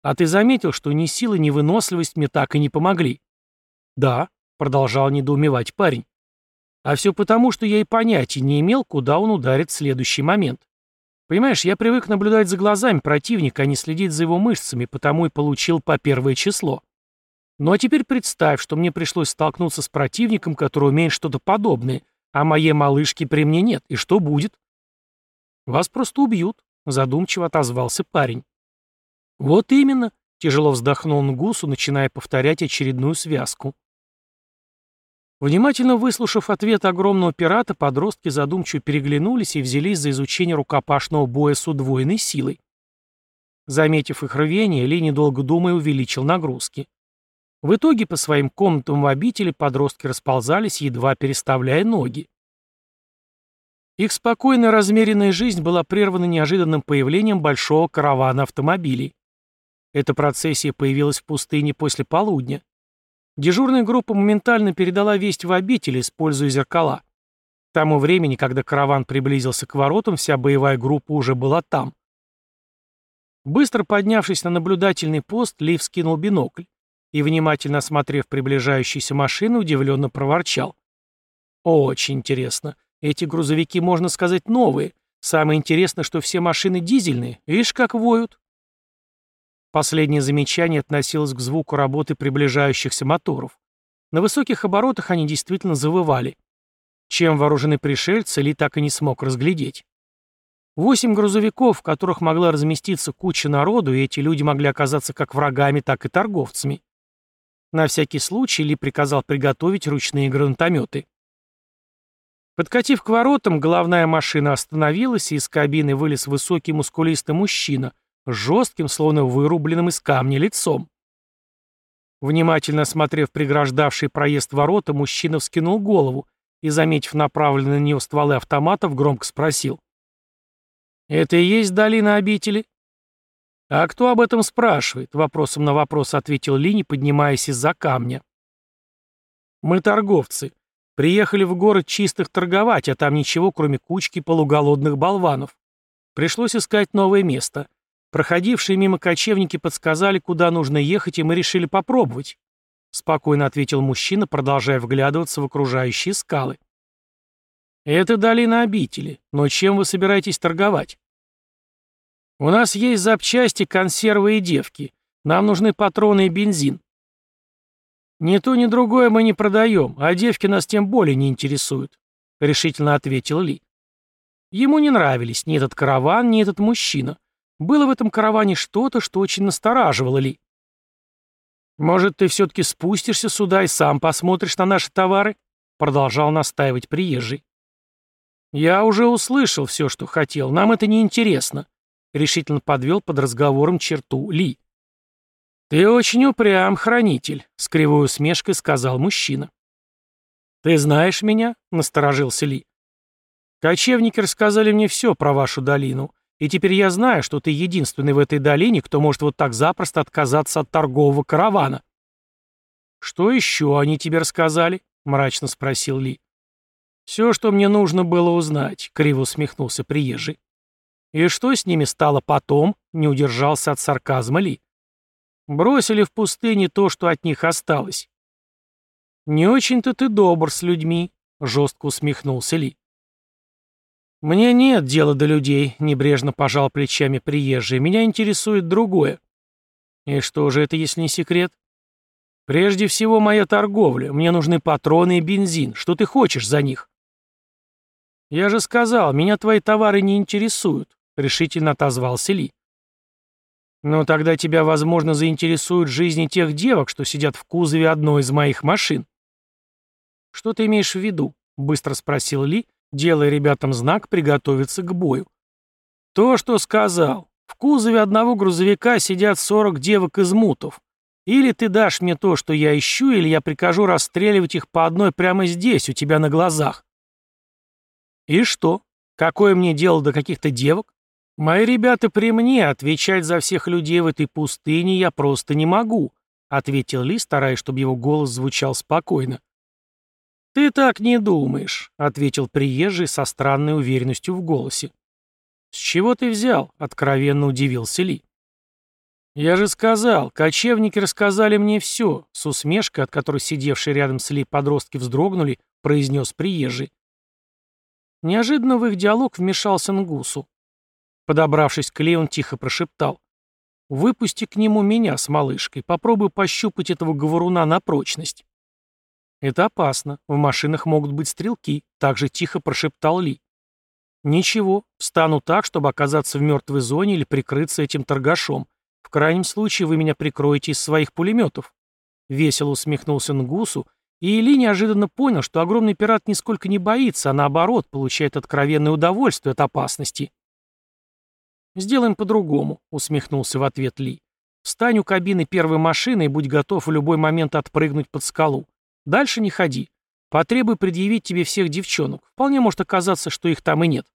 «А ты заметил, что ни сила, ни выносливость мне так и не помогли?» «Да», — продолжал недоумевать парень. «А все потому, что я и понятия не имел, куда он ударит в следующий момент. Понимаешь, я привык наблюдать за глазами противника, а не следить за его мышцами, потому и получил по первое число. Ну а теперь представь, что мне пришлось столкнуться с противником, который умеет что-то подобное, а моей малышки при мне нет. И что будет? Вас просто убьют, задумчиво отозвался парень. Вот именно, тяжело вздохнул Нгусу, начиная повторять очередную связку. Внимательно выслушав ответ огромного пирата, подростки задумчиво переглянулись и взялись за изучение рукопашного боя с удвоенной силой. Заметив их рвение, Ли, недолго думая, увеличил нагрузки. В итоге по своим комнатам в обители подростки расползались, едва переставляя ноги. Их спокойная размеренная жизнь была прервана неожиданным появлением большого каравана автомобилей. Эта процессия появилась в пустыне после полудня. Дежурная группа моментально передала весть в обитель, используя зеркала. К тому времени, когда караван приблизился к воротам, вся боевая группа уже была там. Быстро поднявшись на наблюдательный пост, Ли вскинул бинокль и, внимательно осмотрев приближающиеся машины, удивленно проворчал. «Очень интересно. Эти грузовики, можно сказать, новые. Самое интересное, что все машины дизельные. Видишь, как воют?» Последнее замечание относилось к звуку работы приближающихся моторов. На высоких оборотах они действительно завывали. Чем вооружены пришельцы, Ли так и не смог разглядеть. Восемь грузовиков, в которых могла разместиться куча народу, и эти люди могли оказаться как врагами, так и торговцами. На всякий случай Ли приказал приготовить ручные гранатометы. Подкатив к воротам, главная машина остановилась, и из кабины вылез высокий мускулистый мужчина, жестким, словно вырубленным из камня лицом. Внимательно осмотрев преграждавший проезд ворота, мужчина вскинул голову и, заметив направленные на него стволы автоматов, громко спросил. «Это и есть долина обители?» «А кто об этом спрашивает?» — вопросом на вопрос ответил Лини, поднимаясь из-за камня. «Мы торговцы. Приехали в город чистых торговать, а там ничего, кроме кучки полуголодных болванов. Пришлось искать новое место. Проходившие мимо кочевники подсказали, куда нужно ехать, и мы решили попробовать», — спокойно ответил мужчина, продолжая вглядываться в окружающие скалы. «Это долина обители, но чем вы собираетесь торговать?» «У нас есть запчасти, консервы и девки. Нам нужны патроны и бензин». «Ни то, ни другое мы не продаем, а девки нас тем более не интересуют», — решительно ответил Ли. Ему не нравились ни этот караван, ни этот мужчина. Было в этом караване что-то, что очень настораживало Ли. «Может, ты все-таки спустишься сюда и сам посмотришь на наши товары?» — продолжал настаивать приезжий. «Я уже услышал все, что хотел. Нам это не интересно решительно подвел под разговором черту Ли. «Ты очень упрям, хранитель», — с кривой усмешкой сказал мужчина. «Ты знаешь меня?» — насторожился Ли. «Кочевники рассказали мне все про вашу долину, и теперь я знаю, что ты единственный в этой долине, кто может вот так запросто отказаться от торгового каравана». «Что еще они тебе рассказали?» — мрачно спросил Ли. «Все, что мне нужно было узнать», — криво усмехнулся приезжий. И что с ними стало потом, не удержался от сарказма Ли. Бросили в пустыне то, что от них осталось. «Не очень-то ты добр с людьми», — жестко усмехнулся Ли. «Мне нет дела до людей», — небрежно пожал плечами приезжий. «Меня интересует другое». «И что же это, если не секрет?» «Прежде всего моя торговля. Мне нужны патроны и бензин. Что ты хочешь за них?» «Я же сказал, меня твои товары не интересуют. решительно отозвался Ли. «Но тогда тебя, возможно, заинтересуют жизни тех девок, что сидят в кузове одной из моих машин». «Что ты имеешь в виду?» — быстро спросил Ли, делая ребятам знак приготовиться к бою. «То, что сказал. В кузове одного грузовика сидят 40 девок из мутов. Или ты дашь мне то, что я ищу, или я прикажу расстреливать их по одной прямо здесь, у тебя на глазах». «И что? Какое мне дело до каких-то девок? Мои ребята при мне, отвечать за всех людей в этой пустыне я просто не могу», ответил Ли, стараясь, чтобы его голос звучал спокойно. «Ты так не думаешь», — ответил приезжий со странной уверенностью в голосе. «С чего ты взял?» — откровенно удивился Ли. «Я же сказал, кочевники рассказали мне все», — с усмешкой, от которой сидевшие рядом с Ли подростки вздрогнули, произнес приезжий. Неожиданно в их диалог вмешался Нгусу. Подобравшись к Ли, он тихо прошептал. «Выпусти к нему меня с малышкой, попробуй пощупать этого говоруна на прочность». «Это опасно. В машинах могут быть стрелки», — также тихо прошептал Ли. «Ничего, встану так, чтобы оказаться в мертвой зоне или прикрыться этим торгашом. В крайнем случае вы меня прикроете из своих пулеметов». Весело усмехнулся Нгусу, и Ли неожиданно понял, что огромный пират нисколько не боится, а наоборот, получает откровенное удовольствие от опасности. «Сделаем по-другому», — усмехнулся в ответ Ли. «Встань у кабины первой машины и будь готов в любой момент отпрыгнуть под скалу. Дальше не ходи. Потребуй предъявить тебе всех девчонок. Вполне может оказаться, что их там и нет».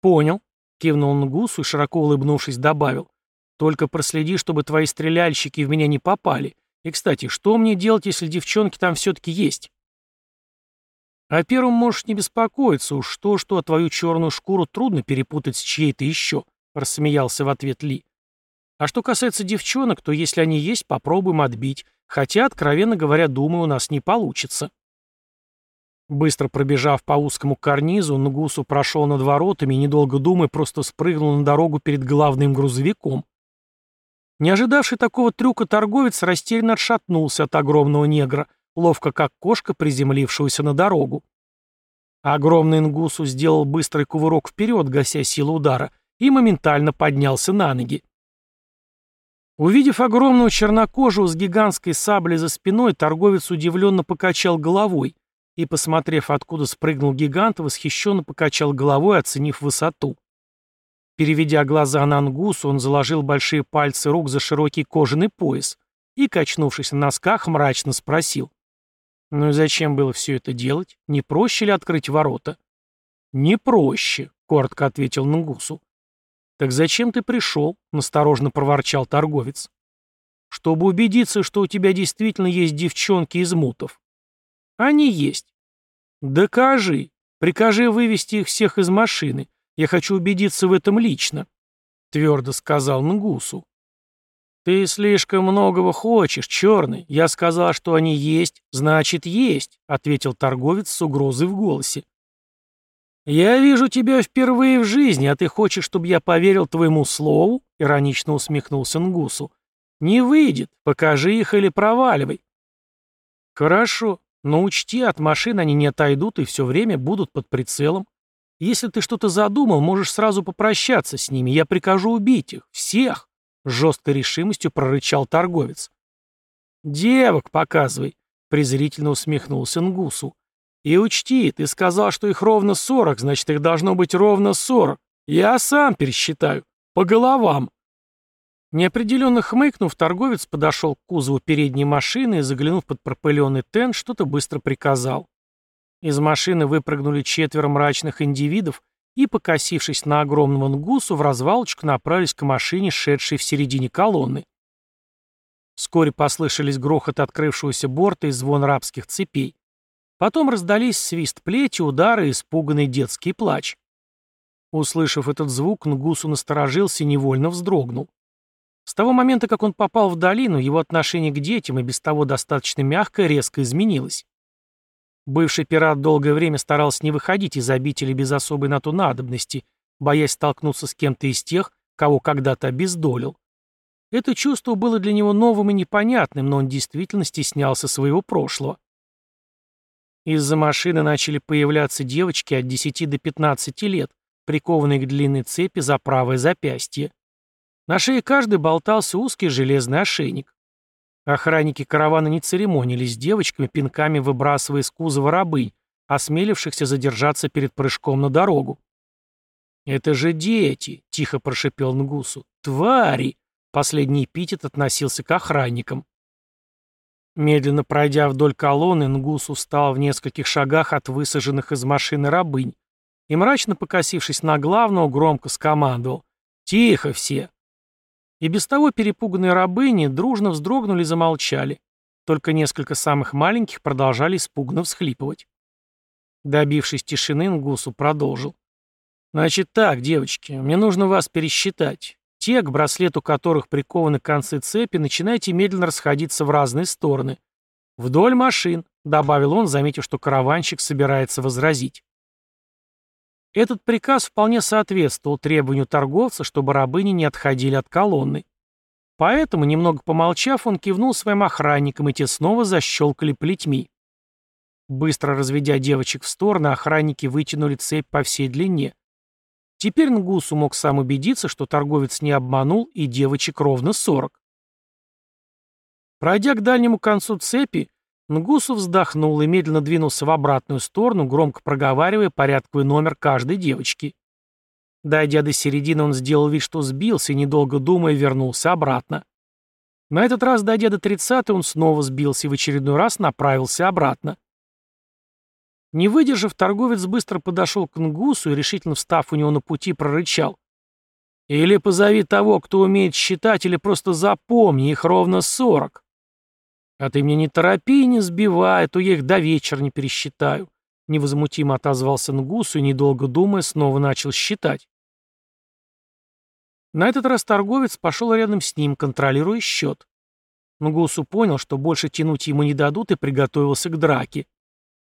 «Понял», — кивнул Нгусу и, широко улыбнувшись, добавил. «Только проследи, чтобы твои стреляльщики в меня не попали. И, кстати, что мне делать, если девчонки там все-таки есть? О первом можешь не беспокоиться, уж то-что, твою черную шкуру трудно перепутать с чьей-то еще, рассмеялся в ответ Ли. А что касается девчонок, то если они есть, попробуем отбить, хотя, откровенно говоря, думаю, у нас не получится. Быстро пробежав по узкому карнизу, Нгусу прошел над воротами и, недолго думая, просто спрыгнул на дорогу перед главным грузовиком. Не ожидавший такого трюка торговец растерянно отшатнулся от огромного негра, ловко как кошка, приземлившегося на дорогу. Огромный ингусу сделал быстрый кувырок вперед, гася силу удара, и моментально поднялся на ноги. Увидев огромную чернокожую с гигантской саблей за спиной, торговец удивленно покачал головой и, посмотрев, откуда спрыгнул гигант, восхищенно покачал головой, оценив высоту. Переведя глаза на Ангусу, он заложил большие пальцы рук за широкий кожаный пояс и, качнувшись на носках, мрачно спросил. «Ну и зачем было все это делать? Не проще ли открыть ворота?» «Не проще», — коротко ответил Нгусу. «Так зачем ты пришел?» — насторожно проворчал торговец. «Чтобы убедиться, что у тебя действительно есть девчонки из мутов». «Они есть». «Докажи. Прикажи вывести их всех из машины. Я хочу убедиться в этом лично», — твердо сказал Нгусу. «Ты слишком многого хочешь, черный. Я сказал, что они есть, значит, есть», — ответил торговец с угрозой в голосе. «Я вижу тебя впервые в жизни, а ты хочешь, чтобы я поверил твоему слову?» — иронично усмехнулся Нгусу. «Не выйдет. Покажи их или проваливай». «Хорошо, но учти, от машин они не отойдут и все время будут под прицелом. Если ты что-то задумал, можешь сразу попрощаться с ними. Я прикажу убить их. Всех!» Жесткой решимостью прорычал торговец. «Девок показывай», — презрительно усмехнулся Нгусу. «И учти, ты сказал, что их ровно сорок, значит, их должно быть ровно сорок. Я сам пересчитаю. По головам». Неопределенно хмыкнув, торговец подошел к кузову передней машины и, заглянув под пропыленный тент, что-то быстро приказал. Из машины выпрыгнули четверо мрачных индивидов и, покосившись на огромного нгусу, в развалочку направились к машине, шедшей в середине колонны. Вскоре послышались грохот открывшегося борта и звон рабских цепей. Потом раздались свист плети, удары и испуганный детский плач. Услышав этот звук, Нгусу насторожился и невольно вздрогнул. С того момента, как он попал в долину, его отношение к детям и без того достаточно мягкое резко изменилось. Бывший пират долгое время старался не выходить из обители без особой на то надобности, боясь столкнуться с кем-то из тех, кого когда-то обездолил. Это чувство было для него новым и непонятным, но он действительно стеснялся своего прошлого. Из-за машины начали появляться девочки от 10 до 15 лет, прикованные к длинной цепи за правое запястье. На шее каждый болтался узкий железный ошейник. Охранники каравана не церемонились с девочками, пинками выбрасывая из кузова рабынь, осмелившихся задержаться перед прыжком на дорогу. «Это же дети!» — тихо прошипел Нгусу. «Твари!» — последний эпитет относился к охранникам. Медленно пройдя вдоль колонны, Нгусу встал в нескольких шагах от высаженных из машины рабынь и, мрачно покосившись на главного, громко скомандовал «Тихо все!». И без того перепуганные рабыни дружно вздрогнули и замолчали. Только несколько самых маленьких продолжали испуганно всхлипывать. Добившись тишины, Нгусу продолжил. «Значит так, девочки, мне нужно вас пересчитать. Те, к браслету которых прикованы концы цепи, начинайте медленно расходиться в разные стороны. Вдоль машин», — добавил он, заметив, что караванщик собирается возразить. Этот приказ вполне соответствовал требованию торговца, чтобы рабыни не отходили от колонны. Поэтому, немного помолчав, он кивнул своим охранникам, и те снова защелкали плетьми. Быстро разведя девочек в стороны, охранники вытянули цепь по всей длине. Теперь Нгусу мог сам убедиться, что торговец не обманул, и девочек ровно сорок. Пройдя к дальнему концу цепи, Нгусу вздохнул и медленно двинулся в обратную сторону, громко проговаривая порядковый номер каждой девочки. Дойдя до середины, он сделал вид, что сбился, и, недолго думая, вернулся обратно. На этот раз, дойдя до тридцатой, он снова сбился и в очередной раз направился обратно. Не выдержав, торговец быстро подошел к Нгусу и, решительно встав у него на пути, прорычал. «Или позови того, кто умеет считать, или просто запомни, их ровно сорок. А ты мне не торопи не сбивай, а то я их до вечера не пересчитаю». Невозмутимо отозвался Нгусу и, недолго думая, снова начал считать. На этот раз торговец пошел рядом с ним, контролируя счет. Нгусу понял, что больше тянуть ему не дадут, и приготовился к драке.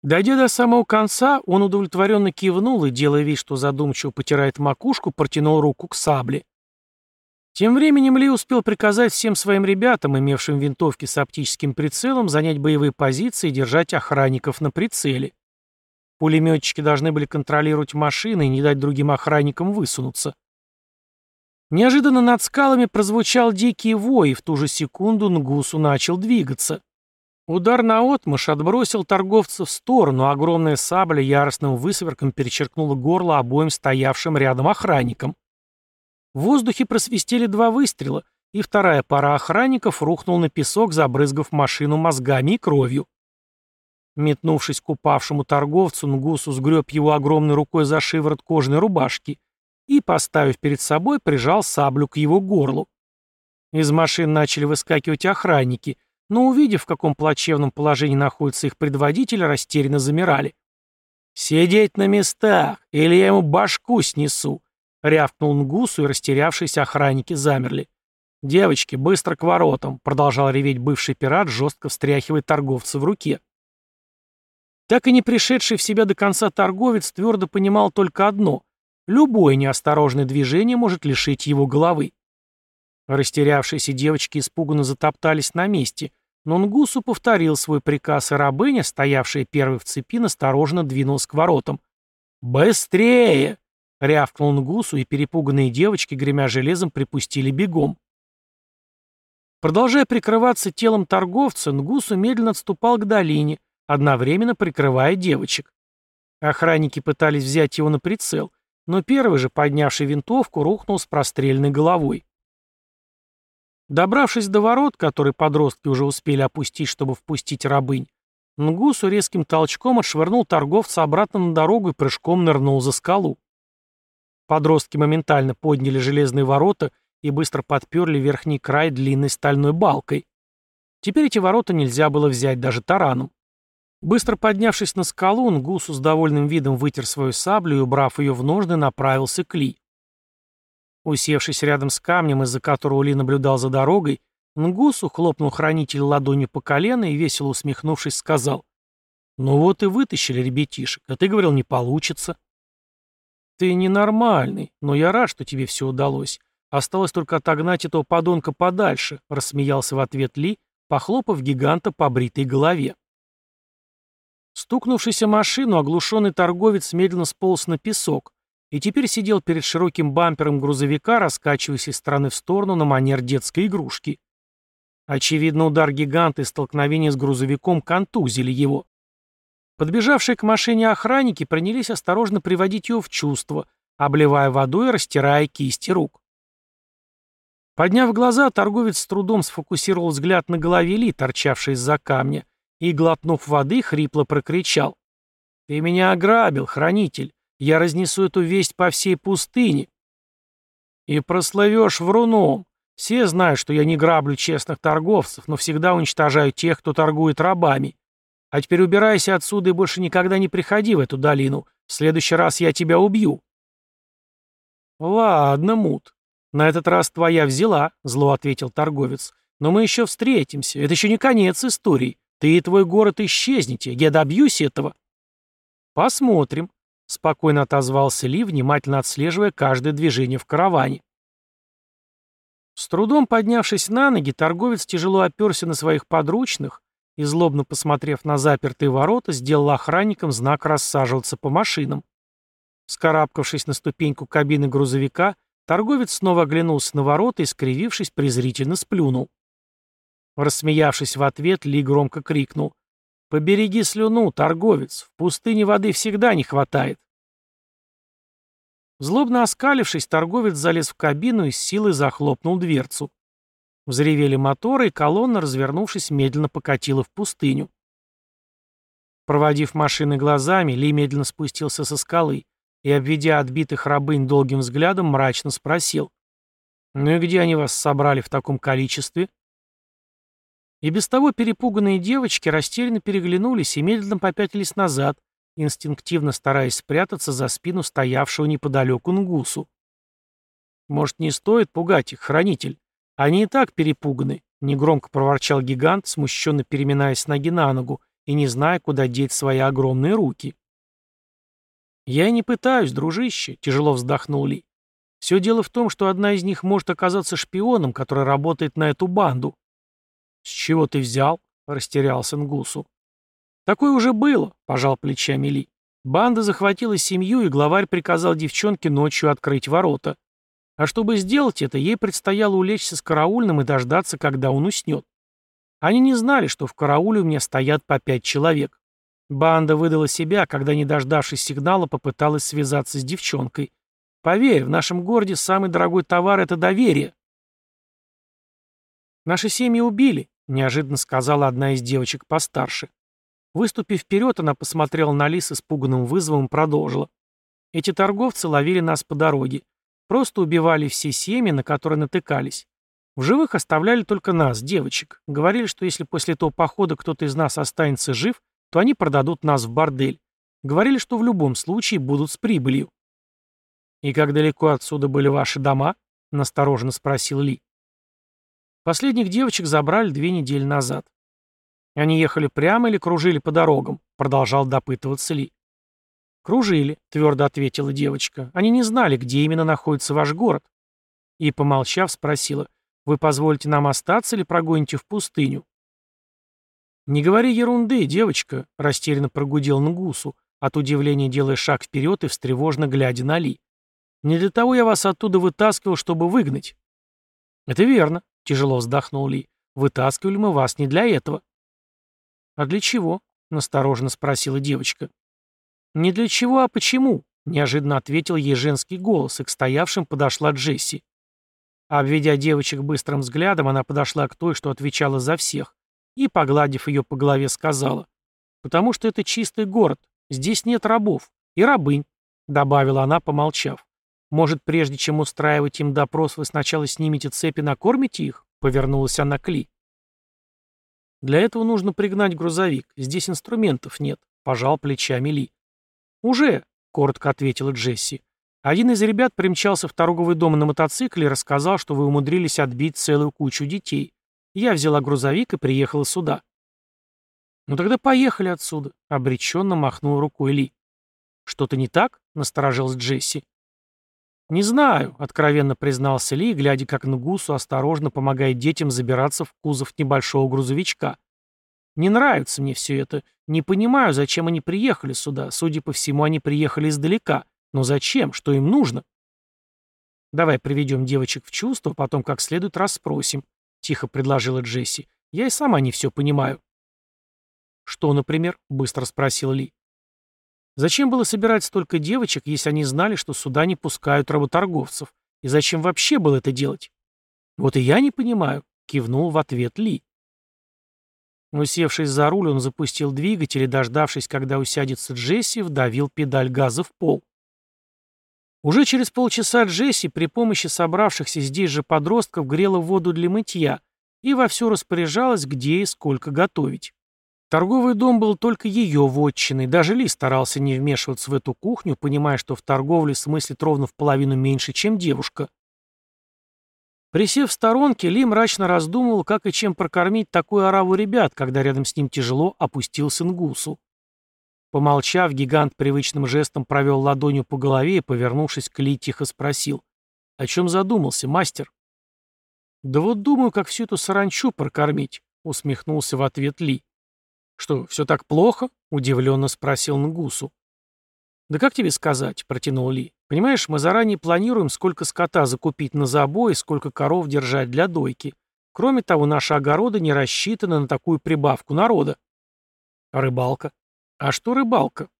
Дойдя до самого конца, он удовлетворенно кивнул и, делая вид, что задумчиво потирает макушку, протянул руку к сабле. Тем временем Ли успел приказать всем своим ребятам, имевшим винтовки с оптическим прицелом, занять боевые позиции и держать охранников на прицеле. Пулеметчики должны были контролировать машины и не дать другим охранникам высунуться. Неожиданно над скалами прозвучал дикий вой, и в ту же секунду Нгусу начал двигаться. Удар на отмышь отбросил торговца в сторону, а огромная сабля яростным высверком перечеркнула горло обоим стоявшим рядом охранникам. В воздухе просвистели два выстрела, и вторая пара охранников рухнула на песок, забрызгав машину мозгами и кровью. Метнувшись к упавшему торговцу, Нгусу сгреб его огромной рукой за шиворот кожаной рубашки и, поставив перед собой, прижал саблю к его горлу. Из машин начали выскакивать охранники — но, увидев, в каком плачевном положении находится их предводитель, растерянно замирали. «Сидеть на местах, или я ему башку снесу!» — рявкнул Нгусу, и растерявшиеся охранники замерли. «Девочки, быстро к воротам!» — продолжал реветь бывший пират, жестко встряхивая торговца в руке. Так и не пришедший в себя до конца торговец твердо понимал только одно — любое неосторожное движение может лишить его головы. Растерявшиеся девочки испуганно затоптались на месте, но Нгусу повторил свой приказ, и рабыня, стоявшая первой в цепи, настороженно двинулась к воротам. «Быстрее!» — рявкнул Нгусу, и перепуганные девочки, гремя железом, припустили бегом. Продолжая прикрываться телом торговца, Нгусу медленно отступал к долине, одновременно прикрывая девочек. Охранники пытались взять его на прицел, но первый же, поднявший винтовку, рухнул с простреленной головой. Добравшись до ворот, которые подростки уже успели опустить, чтобы впустить рабынь, Нгусу резким толчком отшвырнул торговца обратно на дорогу и прыжком нырнул за скалу. Подростки моментально подняли железные ворота и быстро подперли верхний край длинной стальной балкой. Теперь эти ворота нельзя было взять даже тараном. Быстро поднявшись на скалу, Нгусу с довольным видом вытер свою саблю и, убрав ее в ножны, направился к Ли. Усевшись рядом с камнем, из-за которого Ли наблюдал за дорогой, Нгусу хлопнул хранитель ладонью по колено и, весело усмехнувшись, сказал, «Ну вот и вытащили ребятишек, а ты говорил, не получится». «Ты ненормальный, но я рад, что тебе все удалось. Осталось только отогнать этого подонка подальше», — рассмеялся в ответ Ли, похлопав гиганта по бритой голове. Стукнувшийся машину, оглушенный торговец медленно сполз на песок, и теперь сидел перед широким бампером грузовика, раскачиваясь из стороны в сторону на манер детской игрушки. Очевидно, удар гиганта и столкновение с грузовиком контузили его. Подбежавшие к машине охранники принялись осторожно приводить его в чувство, обливая водой и растирая кисти рук. Подняв глаза, торговец с трудом сфокусировал взгляд на голове Ли, торчавшей из-за камня, и, глотнув воды, хрипло прокричал. «Ты меня ограбил, хранитель! Я разнесу эту весть по всей пустыне!» «И прославешь вруном! Все знают, что я не граблю честных торговцев, но всегда уничтожаю тех, кто торгует рабами. А теперь убирайся отсюда и больше никогда не приходи в эту долину. В следующий раз я тебя убью». «Ладно, Мут. На этот раз твоя взяла», — зло ответил торговец. «Но мы еще встретимся. Это еще не конец истории. Ты и твой город исчезнете. Я добьюсь этого». «Посмотрим», — спокойно отозвался Ли, внимательно отслеживая каждое движение в караване. С трудом поднявшись на ноги, торговец тяжело оперся на своих подручных и, злобно посмотрев на запертые ворота, сделал охранникам знак рассаживаться по машинам. Скарабкавшись на ступеньку кабины грузовика, торговец снова оглянулся на ворота и, скривившись, презрительно сплюнул. Рассмеявшись в ответ, Ли громко крикнул. «Побереги слюну, торговец, в пустыне воды всегда не хватает». Злобно оскалившись, торговец залез в кабину и с силой захлопнул дверцу. Взревели моторы, и колонна, развернувшись, медленно покатила в пустыню. Проводив машины глазами, Ли медленно спустился со скалы и, обведя отбитых рабынь долгим взглядом, мрачно спросил. «Ну и где они вас собрали в таком количестве?» И без того перепуганные девочки растерянно переглянулись и медленно попятились назад, инстинктивно стараясь спрятаться за спину стоявшего неподалеку Нгусу. «Может, не стоит пугать их, хранитель? Они и так перепуганы», — негромко проворчал гигант, смущенно переминаясь ноги на ногу и не зная, куда деть свои огромные руки. «Я и не пытаюсь, дружище», — тяжело вздохнул Ли. «Все дело в том, что одна из них может оказаться шпионом, который работает на эту банду. «С чего ты взял?» — растерялся Нгусу. «Такое уже было», — пожал плечами Ли. Банда захватила семью, и главарь приказал девчонке ночью открыть ворота. А чтобы сделать это, ей предстояло улечься с караульным и дождаться, когда он уснет. Они не знали, что в карауле у меня стоят по пять человек. Банда выдала себя, когда, не дождавшись сигнала, попыталась связаться с девчонкой. Поверь, в нашем городе самый дорогой товар — это доверие. «Наши семьи убили», — неожиданно сказала одна из девочек постарше. Выступив вперед, она посмотрела на Ли с испуганным вызовом и продолжила. «Эти торговцы ловили нас по дороге. Просто убивали все семьи, на которые натыкались. В живых оставляли только нас, девочек. Говорили, что если после этого похода кто-то из нас останется жив, то они продадут нас в бордель. Говорили, что в любом случае будут с прибылью. «И как далеко отсюда были ваши дома?» — настороженно спросил Ли. Последних девочек забрали две недели назад. Они ехали прямо или кружили по дорогам, продолжал допытываться Ли. «Кружили», — твердо ответила девочка. «Они не знали, где именно находится ваш город». И, помолчав, спросила, «Вы позволите нам остаться или прогоните в пустыню?» «Не говори ерунды, девочка», — растерянно прогудел Нгусу, от удивления делая шаг вперед и встревожно глядя на Ли. «Не для того я вас оттуда вытаскивал, чтобы выгнать». «Это верно», — тяжело вздохнул Ли. «Вытаскивали мы вас не для этого». «А для чего?» — настороженно спросила девочка. «Не для чего, а почему?» — неожиданно ответил ей женский голос, и к стоявшим подошла Джесси. Обведя девочек быстрым взглядом, она подошла к той, что отвечала за всех, и, погладив ее по голове, сказала, «Потому что это чистый город, здесь нет рабов и рабынь», — добавила она, помолчав. «Может, прежде чем устраивать им допрос, вы сначала снимете цепи накормите их?» — повернулась она к Ли. «Для этого нужно пригнать грузовик. Здесь инструментов нет», — пожал плечами Ли. «Уже», — коротко ответила Джесси. «Один из ребят примчался в торговый дом на мотоцикле и рассказал, что вы умудрились отбить целую кучу детей. Я взяла грузовик и приехала сюда». «Ну тогда поехали отсюда», — обреченно махнул рукой Ли. «Что-то не так?» — насторожилась Джесси. «Не знаю», — откровенно признался Ли, глядя, как Нгусу осторожно помогает детям забираться в кузов небольшого грузовичка. «Не нравится мне все это. Не понимаю, зачем они приехали сюда. Судя по всему, они приехали издалека. Но зачем? Что им нужно? Давай приведем девочек в чувство, потом как следует расспросим, тихо предложила Джесси. Я и сама не все понимаю. Что, например? быстро спросил Ли. Зачем было собирать столько девочек, если они знали, что сюда не пускают работорговцев? И зачем вообще было это делать? Вот и я не понимаю, кивнул в ответ Ли. Усевшись за руль, он запустил двигатель и, дождавшись, когда усядется Джесси, вдавил педаль газа в пол. Уже через полчаса Джесси при помощи собравшихся здесь же подростков грела воду для мытья и вовсю распоряжалась, где и сколько готовить. Торговый дом был только ее вотчиной, даже Ли старался не вмешиваться в эту кухню, понимая, что в торговле смыслит ровно в половину меньше, чем девушка. Присев в сторонке, Ли мрачно раздумывал, как и чем прокормить такую ораву ребят, когда рядом с ним тяжело опустился Нгусу. Помолчав, гигант привычным жестом провел ладонью по голове и, повернувшись к Ли, тихо спросил. «О чем задумался, мастер?» «Да вот думаю, как всю эту саранчу прокормить», — усмехнулся в ответ Ли. «Что, все так плохо?» — удивленно спросил Нгусу. «Да как тебе сказать?» — протянул Ли. «Понимаешь, мы заранее планируем, сколько скота закупить на забой, сколько коров держать для дойки. Кроме того, наши огороды не рассчитаны на такую прибавку народа». «А рыбалка?» «А что рыбалка?»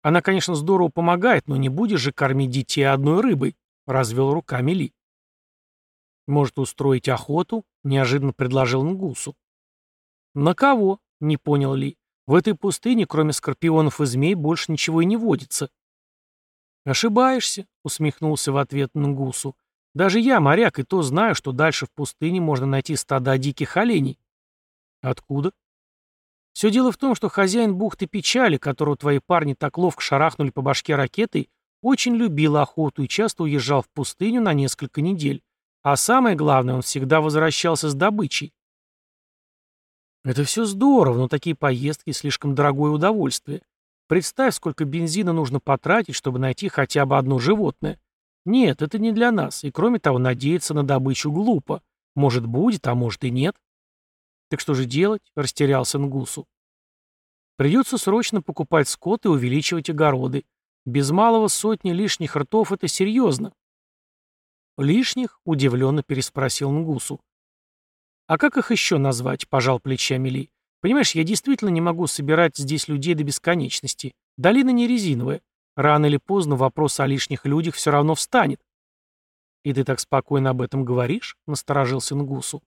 «Она, конечно, здорово помогает, но не будешь же кормить детей одной рыбой», — развел руками Ли. «Может, устроить охоту?» — неожиданно предложил Нгусу. «На кого?» — не понял Ли. В этой пустыне, кроме скорпионов и змей, больше ничего и не водится. «Ошибаешься», — усмехнулся в ответ Нгусу. «Даже я, моряк, и то знаю, что дальше в пустыне можно найти стада диких оленей». «Откуда?» «Все дело в том, что хозяин бухты Печали, которого твои парни так ловко шарахнули по башке ракетой, очень любил охоту и часто уезжал в пустыню на несколько недель. А самое главное, он всегда возвращался с добычей. Это все здорово, но такие поездки слишком дорогое удовольствие. Представь, сколько бензина нужно потратить, чтобы найти хотя бы одно животное. Нет, это не для нас, и кроме того, надеяться на добычу глупо. Может, будет, а может и нет. Так что же делать? Растерялся Нгусу. Придется срочно покупать скот и увеличивать огороды. Без малого сотни лишних ртов это серьезно. Лишних? Удивленно переспросил Нгусу. «А как их еще назвать?» – пожал плечами Ли. «Понимаешь, я действительно не могу собирать здесь людей до бесконечности. Долина не резиновая. Рано или поздно вопрос о лишних людях все равно встанет». «И ты так спокойно об этом говоришь?» – насторожился Нгусу.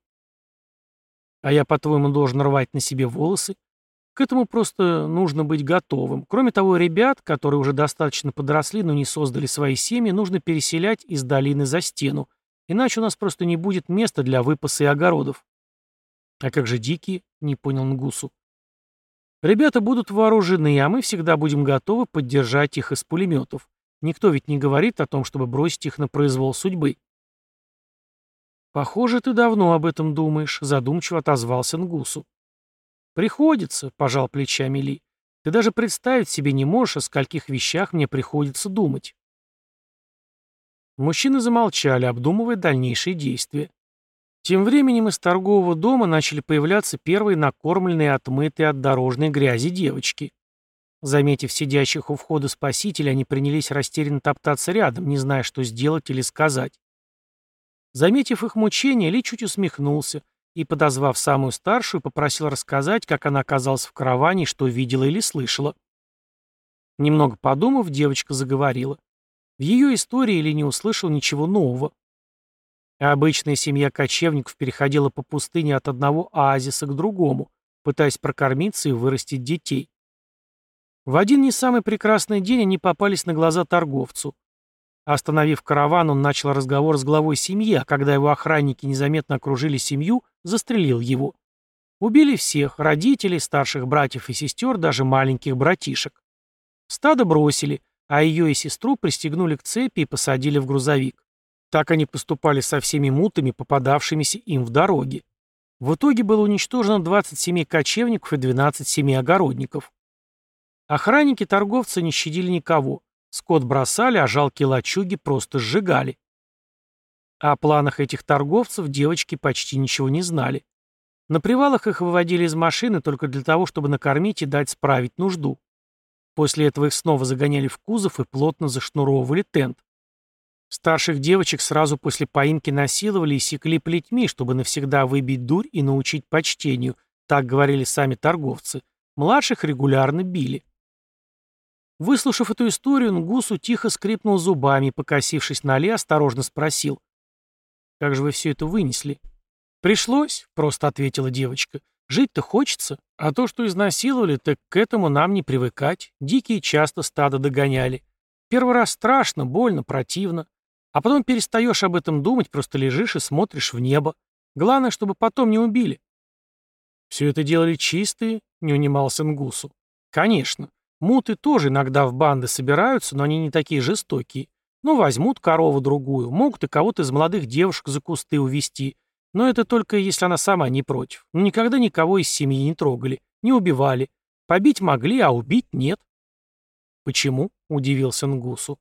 «А я, по-твоему, должен рвать на себе волосы? К этому просто нужно быть готовым. Кроме того, ребят, которые уже достаточно подросли, но не создали свои семьи, нужно переселять из долины за стену, иначе у нас просто не будет места для выпаса и огородов. «А как же дикие?» — не понял Нгусу. «Ребята будут вооружены, а мы всегда будем готовы поддержать их из пулеметов. Никто ведь не говорит о том, чтобы бросить их на произвол судьбы». «Похоже, ты давно об этом думаешь», — задумчиво отозвался Нгусу. «Приходится», — пожал плечами Ли. «Ты даже представить себе не можешь, о скольких вещах мне приходится думать». Мужчины замолчали, обдумывая дальнейшие действия. Тем временем из торгового дома начали появляться первые накормленные, отмытые от дорожной грязи девочки. Заметив сидящих у входа спасителя, они принялись растерянно топтаться рядом, не зная, что сделать или сказать. Заметив их мучения, Ли чуть усмехнулся и, подозвав самую старшую, попросил рассказать, как она оказалась в караване, что видела или слышала. Немного подумав, девочка заговорила. В ее истории Ли не услышал ничего нового. Обычная семья кочевников переходила по пустыне от одного оазиса к другому, пытаясь прокормиться и вырастить детей. В один не самый прекрасный день они попались на глаза торговцу. Остановив караван, он начал разговор с главой семьи, а когда его охранники незаметно окружили семью, застрелил его. Убили всех, родителей, старших братьев и сестер, даже маленьких братишек. Стадо бросили, а ее и сестру пристегнули к цепи и посадили в грузовик. Так они поступали со всеми мутами, попадавшимися им в дороге. В итоге было уничтожено 27 кочевников и 12 семей огородников. Охранники торговца не щадили никого. Скот бросали, а жалкие лачуги просто сжигали. О планах этих торговцев девочки почти ничего не знали. На привалах их выводили из машины только для того, чтобы накормить и дать справить нужду. После этого их снова загоняли в кузов и плотно зашнуровывали тент. Старших девочек сразу после поимки насиловали и секли плетьми, чтобы навсегда выбить дурь и научить почтению, так говорили сами торговцы. Младших регулярно били. Выслушав эту историю, Нгусу тихо скрипнул зубами покосившись на Ли, осторожно спросил. «Как же вы все это вынесли?» «Пришлось», — просто ответила девочка. «Жить-то хочется, а то, что изнасиловали, так к этому нам не привыкать. Дикие часто стадо догоняли. Первый раз страшно, больно, противно. А потом перестаешь об этом думать, просто лежишь и смотришь в небо. Главное, чтобы потом не убили». «Все это делали чистые?» — не унимался Нгусу. «Конечно. Муты тоже иногда в банды собираются, но они не такие жестокие. Ну, возьмут корову другую, могут и кого-то из молодых девушек за кусты увести. Но это только если она сама не против. Но никогда никого из семьи не трогали, не убивали. Побить могли, а убить нет. Почему? Удивился Нгусу.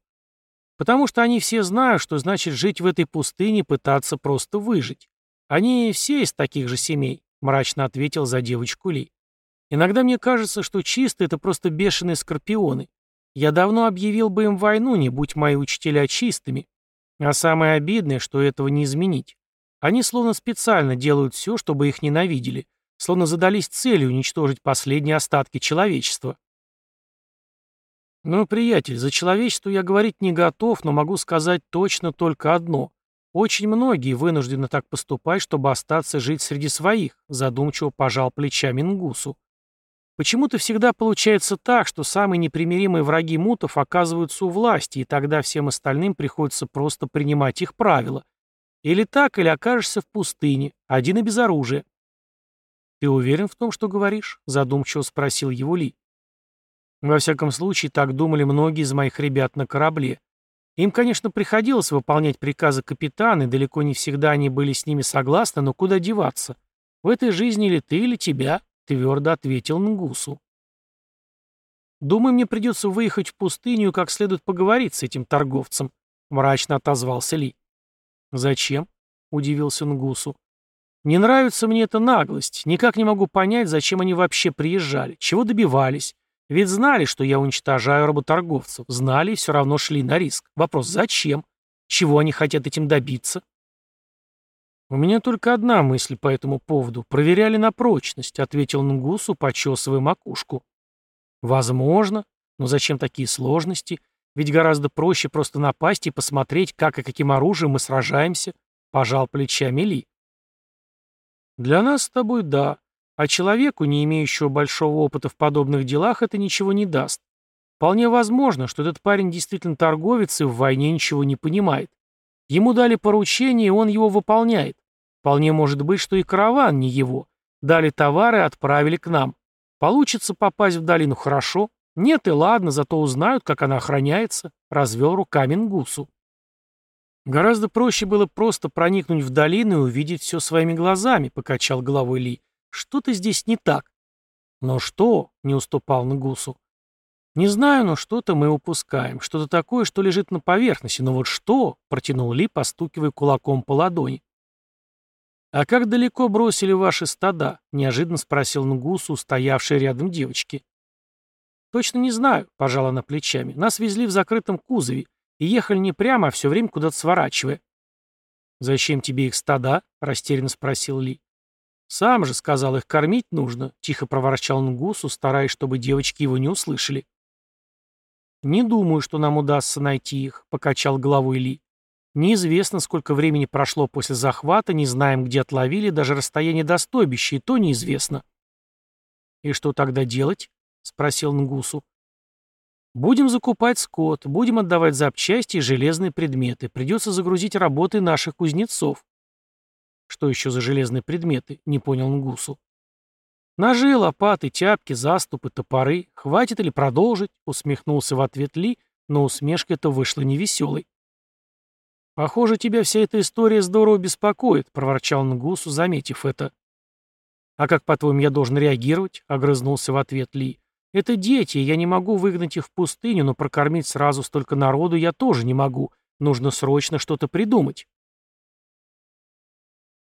Потому что они все знают, что значит жить в этой пустыне, пытаться просто выжить. Они все из таких же семей, мрачно ответил за девочку Ли. Иногда мне кажется, что чистые — это просто бешеные скорпионы. Я давно объявил бы им войну, не будь мои учителя чистыми. А самое обидное, что этого не изменить. Они словно специально делают все, чтобы их ненавидели, словно задались целью уничтожить последние остатки человечества. Ну, приятель, за человечество я говорить не готов, но могу сказать точно только одно. Очень многие вынуждены так поступать, чтобы остаться жить среди своих, задумчиво пожал плечами Нгусу. Почему-то всегда получается так, что самые непримиримые враги мутов оказываются у власти, и тогда всем остальным приходится просто принимать их правила. Или так, или окажешься в пустыне, один и без оружия. «Ты уверен в том, что говоришь?» — задумчиво спросил его Ли. Во всяком случае, так думали многие из моих ребят на корабле. Им, конечно, приходилось выполнять приказы капитана, и далеко не всегда они были с ними согласны, но куда деваться? В этой жизни или ты, или тебя, — твердо ответил Нгусу. «Думаю, мне придется выехать в пустыню и как следует поговорить с этим торговцем», — мрачно отозвался Ли. «Зачем?» — удивился Нгусу. «Не нравится мне эта наглость. Никак не могу понять, зачем они вообще приезжали, чего добивались. Ведь знали, что я уничтожаю работорговцев. Знали и все равно шли на риск. Вопрос, зачем? Чего они хотят этим добиться?» «У меня только одна мысль по этому поводу. Проверяли на прочность», — ответил Нгусу, почесывая макушку. «Возможно. Но зачем такие сложности? Ведь гораздо проще просто напасть и посмотреть, как и каким оружием мы сражаемся», — пожал плечами Ли. «Для нас с тобой да, а человеку, не имеющему большого опыта в подобных делах, это ничего не даст. Вполне возможно, что этот парень действительно торговец и в войне ничего не понимает. Ему дали поручение, и он его выполняет. Вполне может быть, что и караван не его. Дали товары, отправили к нам. Получится попасть в долину хорошо. Нет и ладно, зато узнают, как она охраняется. Развел руками Нгусу. Гораздо проще было просто проникнуть в долину и увидеть все своими глазами, покачал головой Ли. Что-то здесь не так. Но что? Не уступал Нгусу. «Не знаю, но что-то мы упускаем. Что-то такое, что лежит на поверхности. Но вот что?» — протянул Ли, постукивая кулаком по ладони. «А как далеко бросили ваши стада?» — неожиданно спросил Нгусу, стоявший рядом девочки. «Точно не знаю», — пожала она плечами. «Нас везли в закрытом кузове и ехали не прямо, а все время куда-то сворачивая». «Зачем тебе их стада?» — растерянно спросил Ли. «Сам же сказал, их кормить нужно», — тихо проворчал Нгусу, стараясь, чтобы девочки его не услышали. «Не думаю, что нам удастся найти их», — покачал головой Ли. «Неизвестно, сколько времени прошло после захвата, не знаем, где отловили, даже расстояние до стойбища, и то неизвестно». «И что тогда делать?» — спросил Нгусу. «Будем закупать скот, будем отдавать запчасти и железные предметы. Придется загрузить работы наших кузнецов». «Что еще за железные предметы?» — не понял Нгусу. «Ножи, лопаты, тяпки, заступы, топоры. Хватит или продолжить?» — усмехнулся в ответ Ли, но усмешка эта вышла невеселой. «Похоже, тебя вся эта история здорово беспокоит», — проворчал Нгусу, заметив это. «А как, по-твоему, я должен реагировать?» — огрызнулся в ответ Ли. «Это дети, я не могу выгнать их в пустыню, но прокормить сразу столько народу я тоже не могу. Нужно срочно что-то придумать».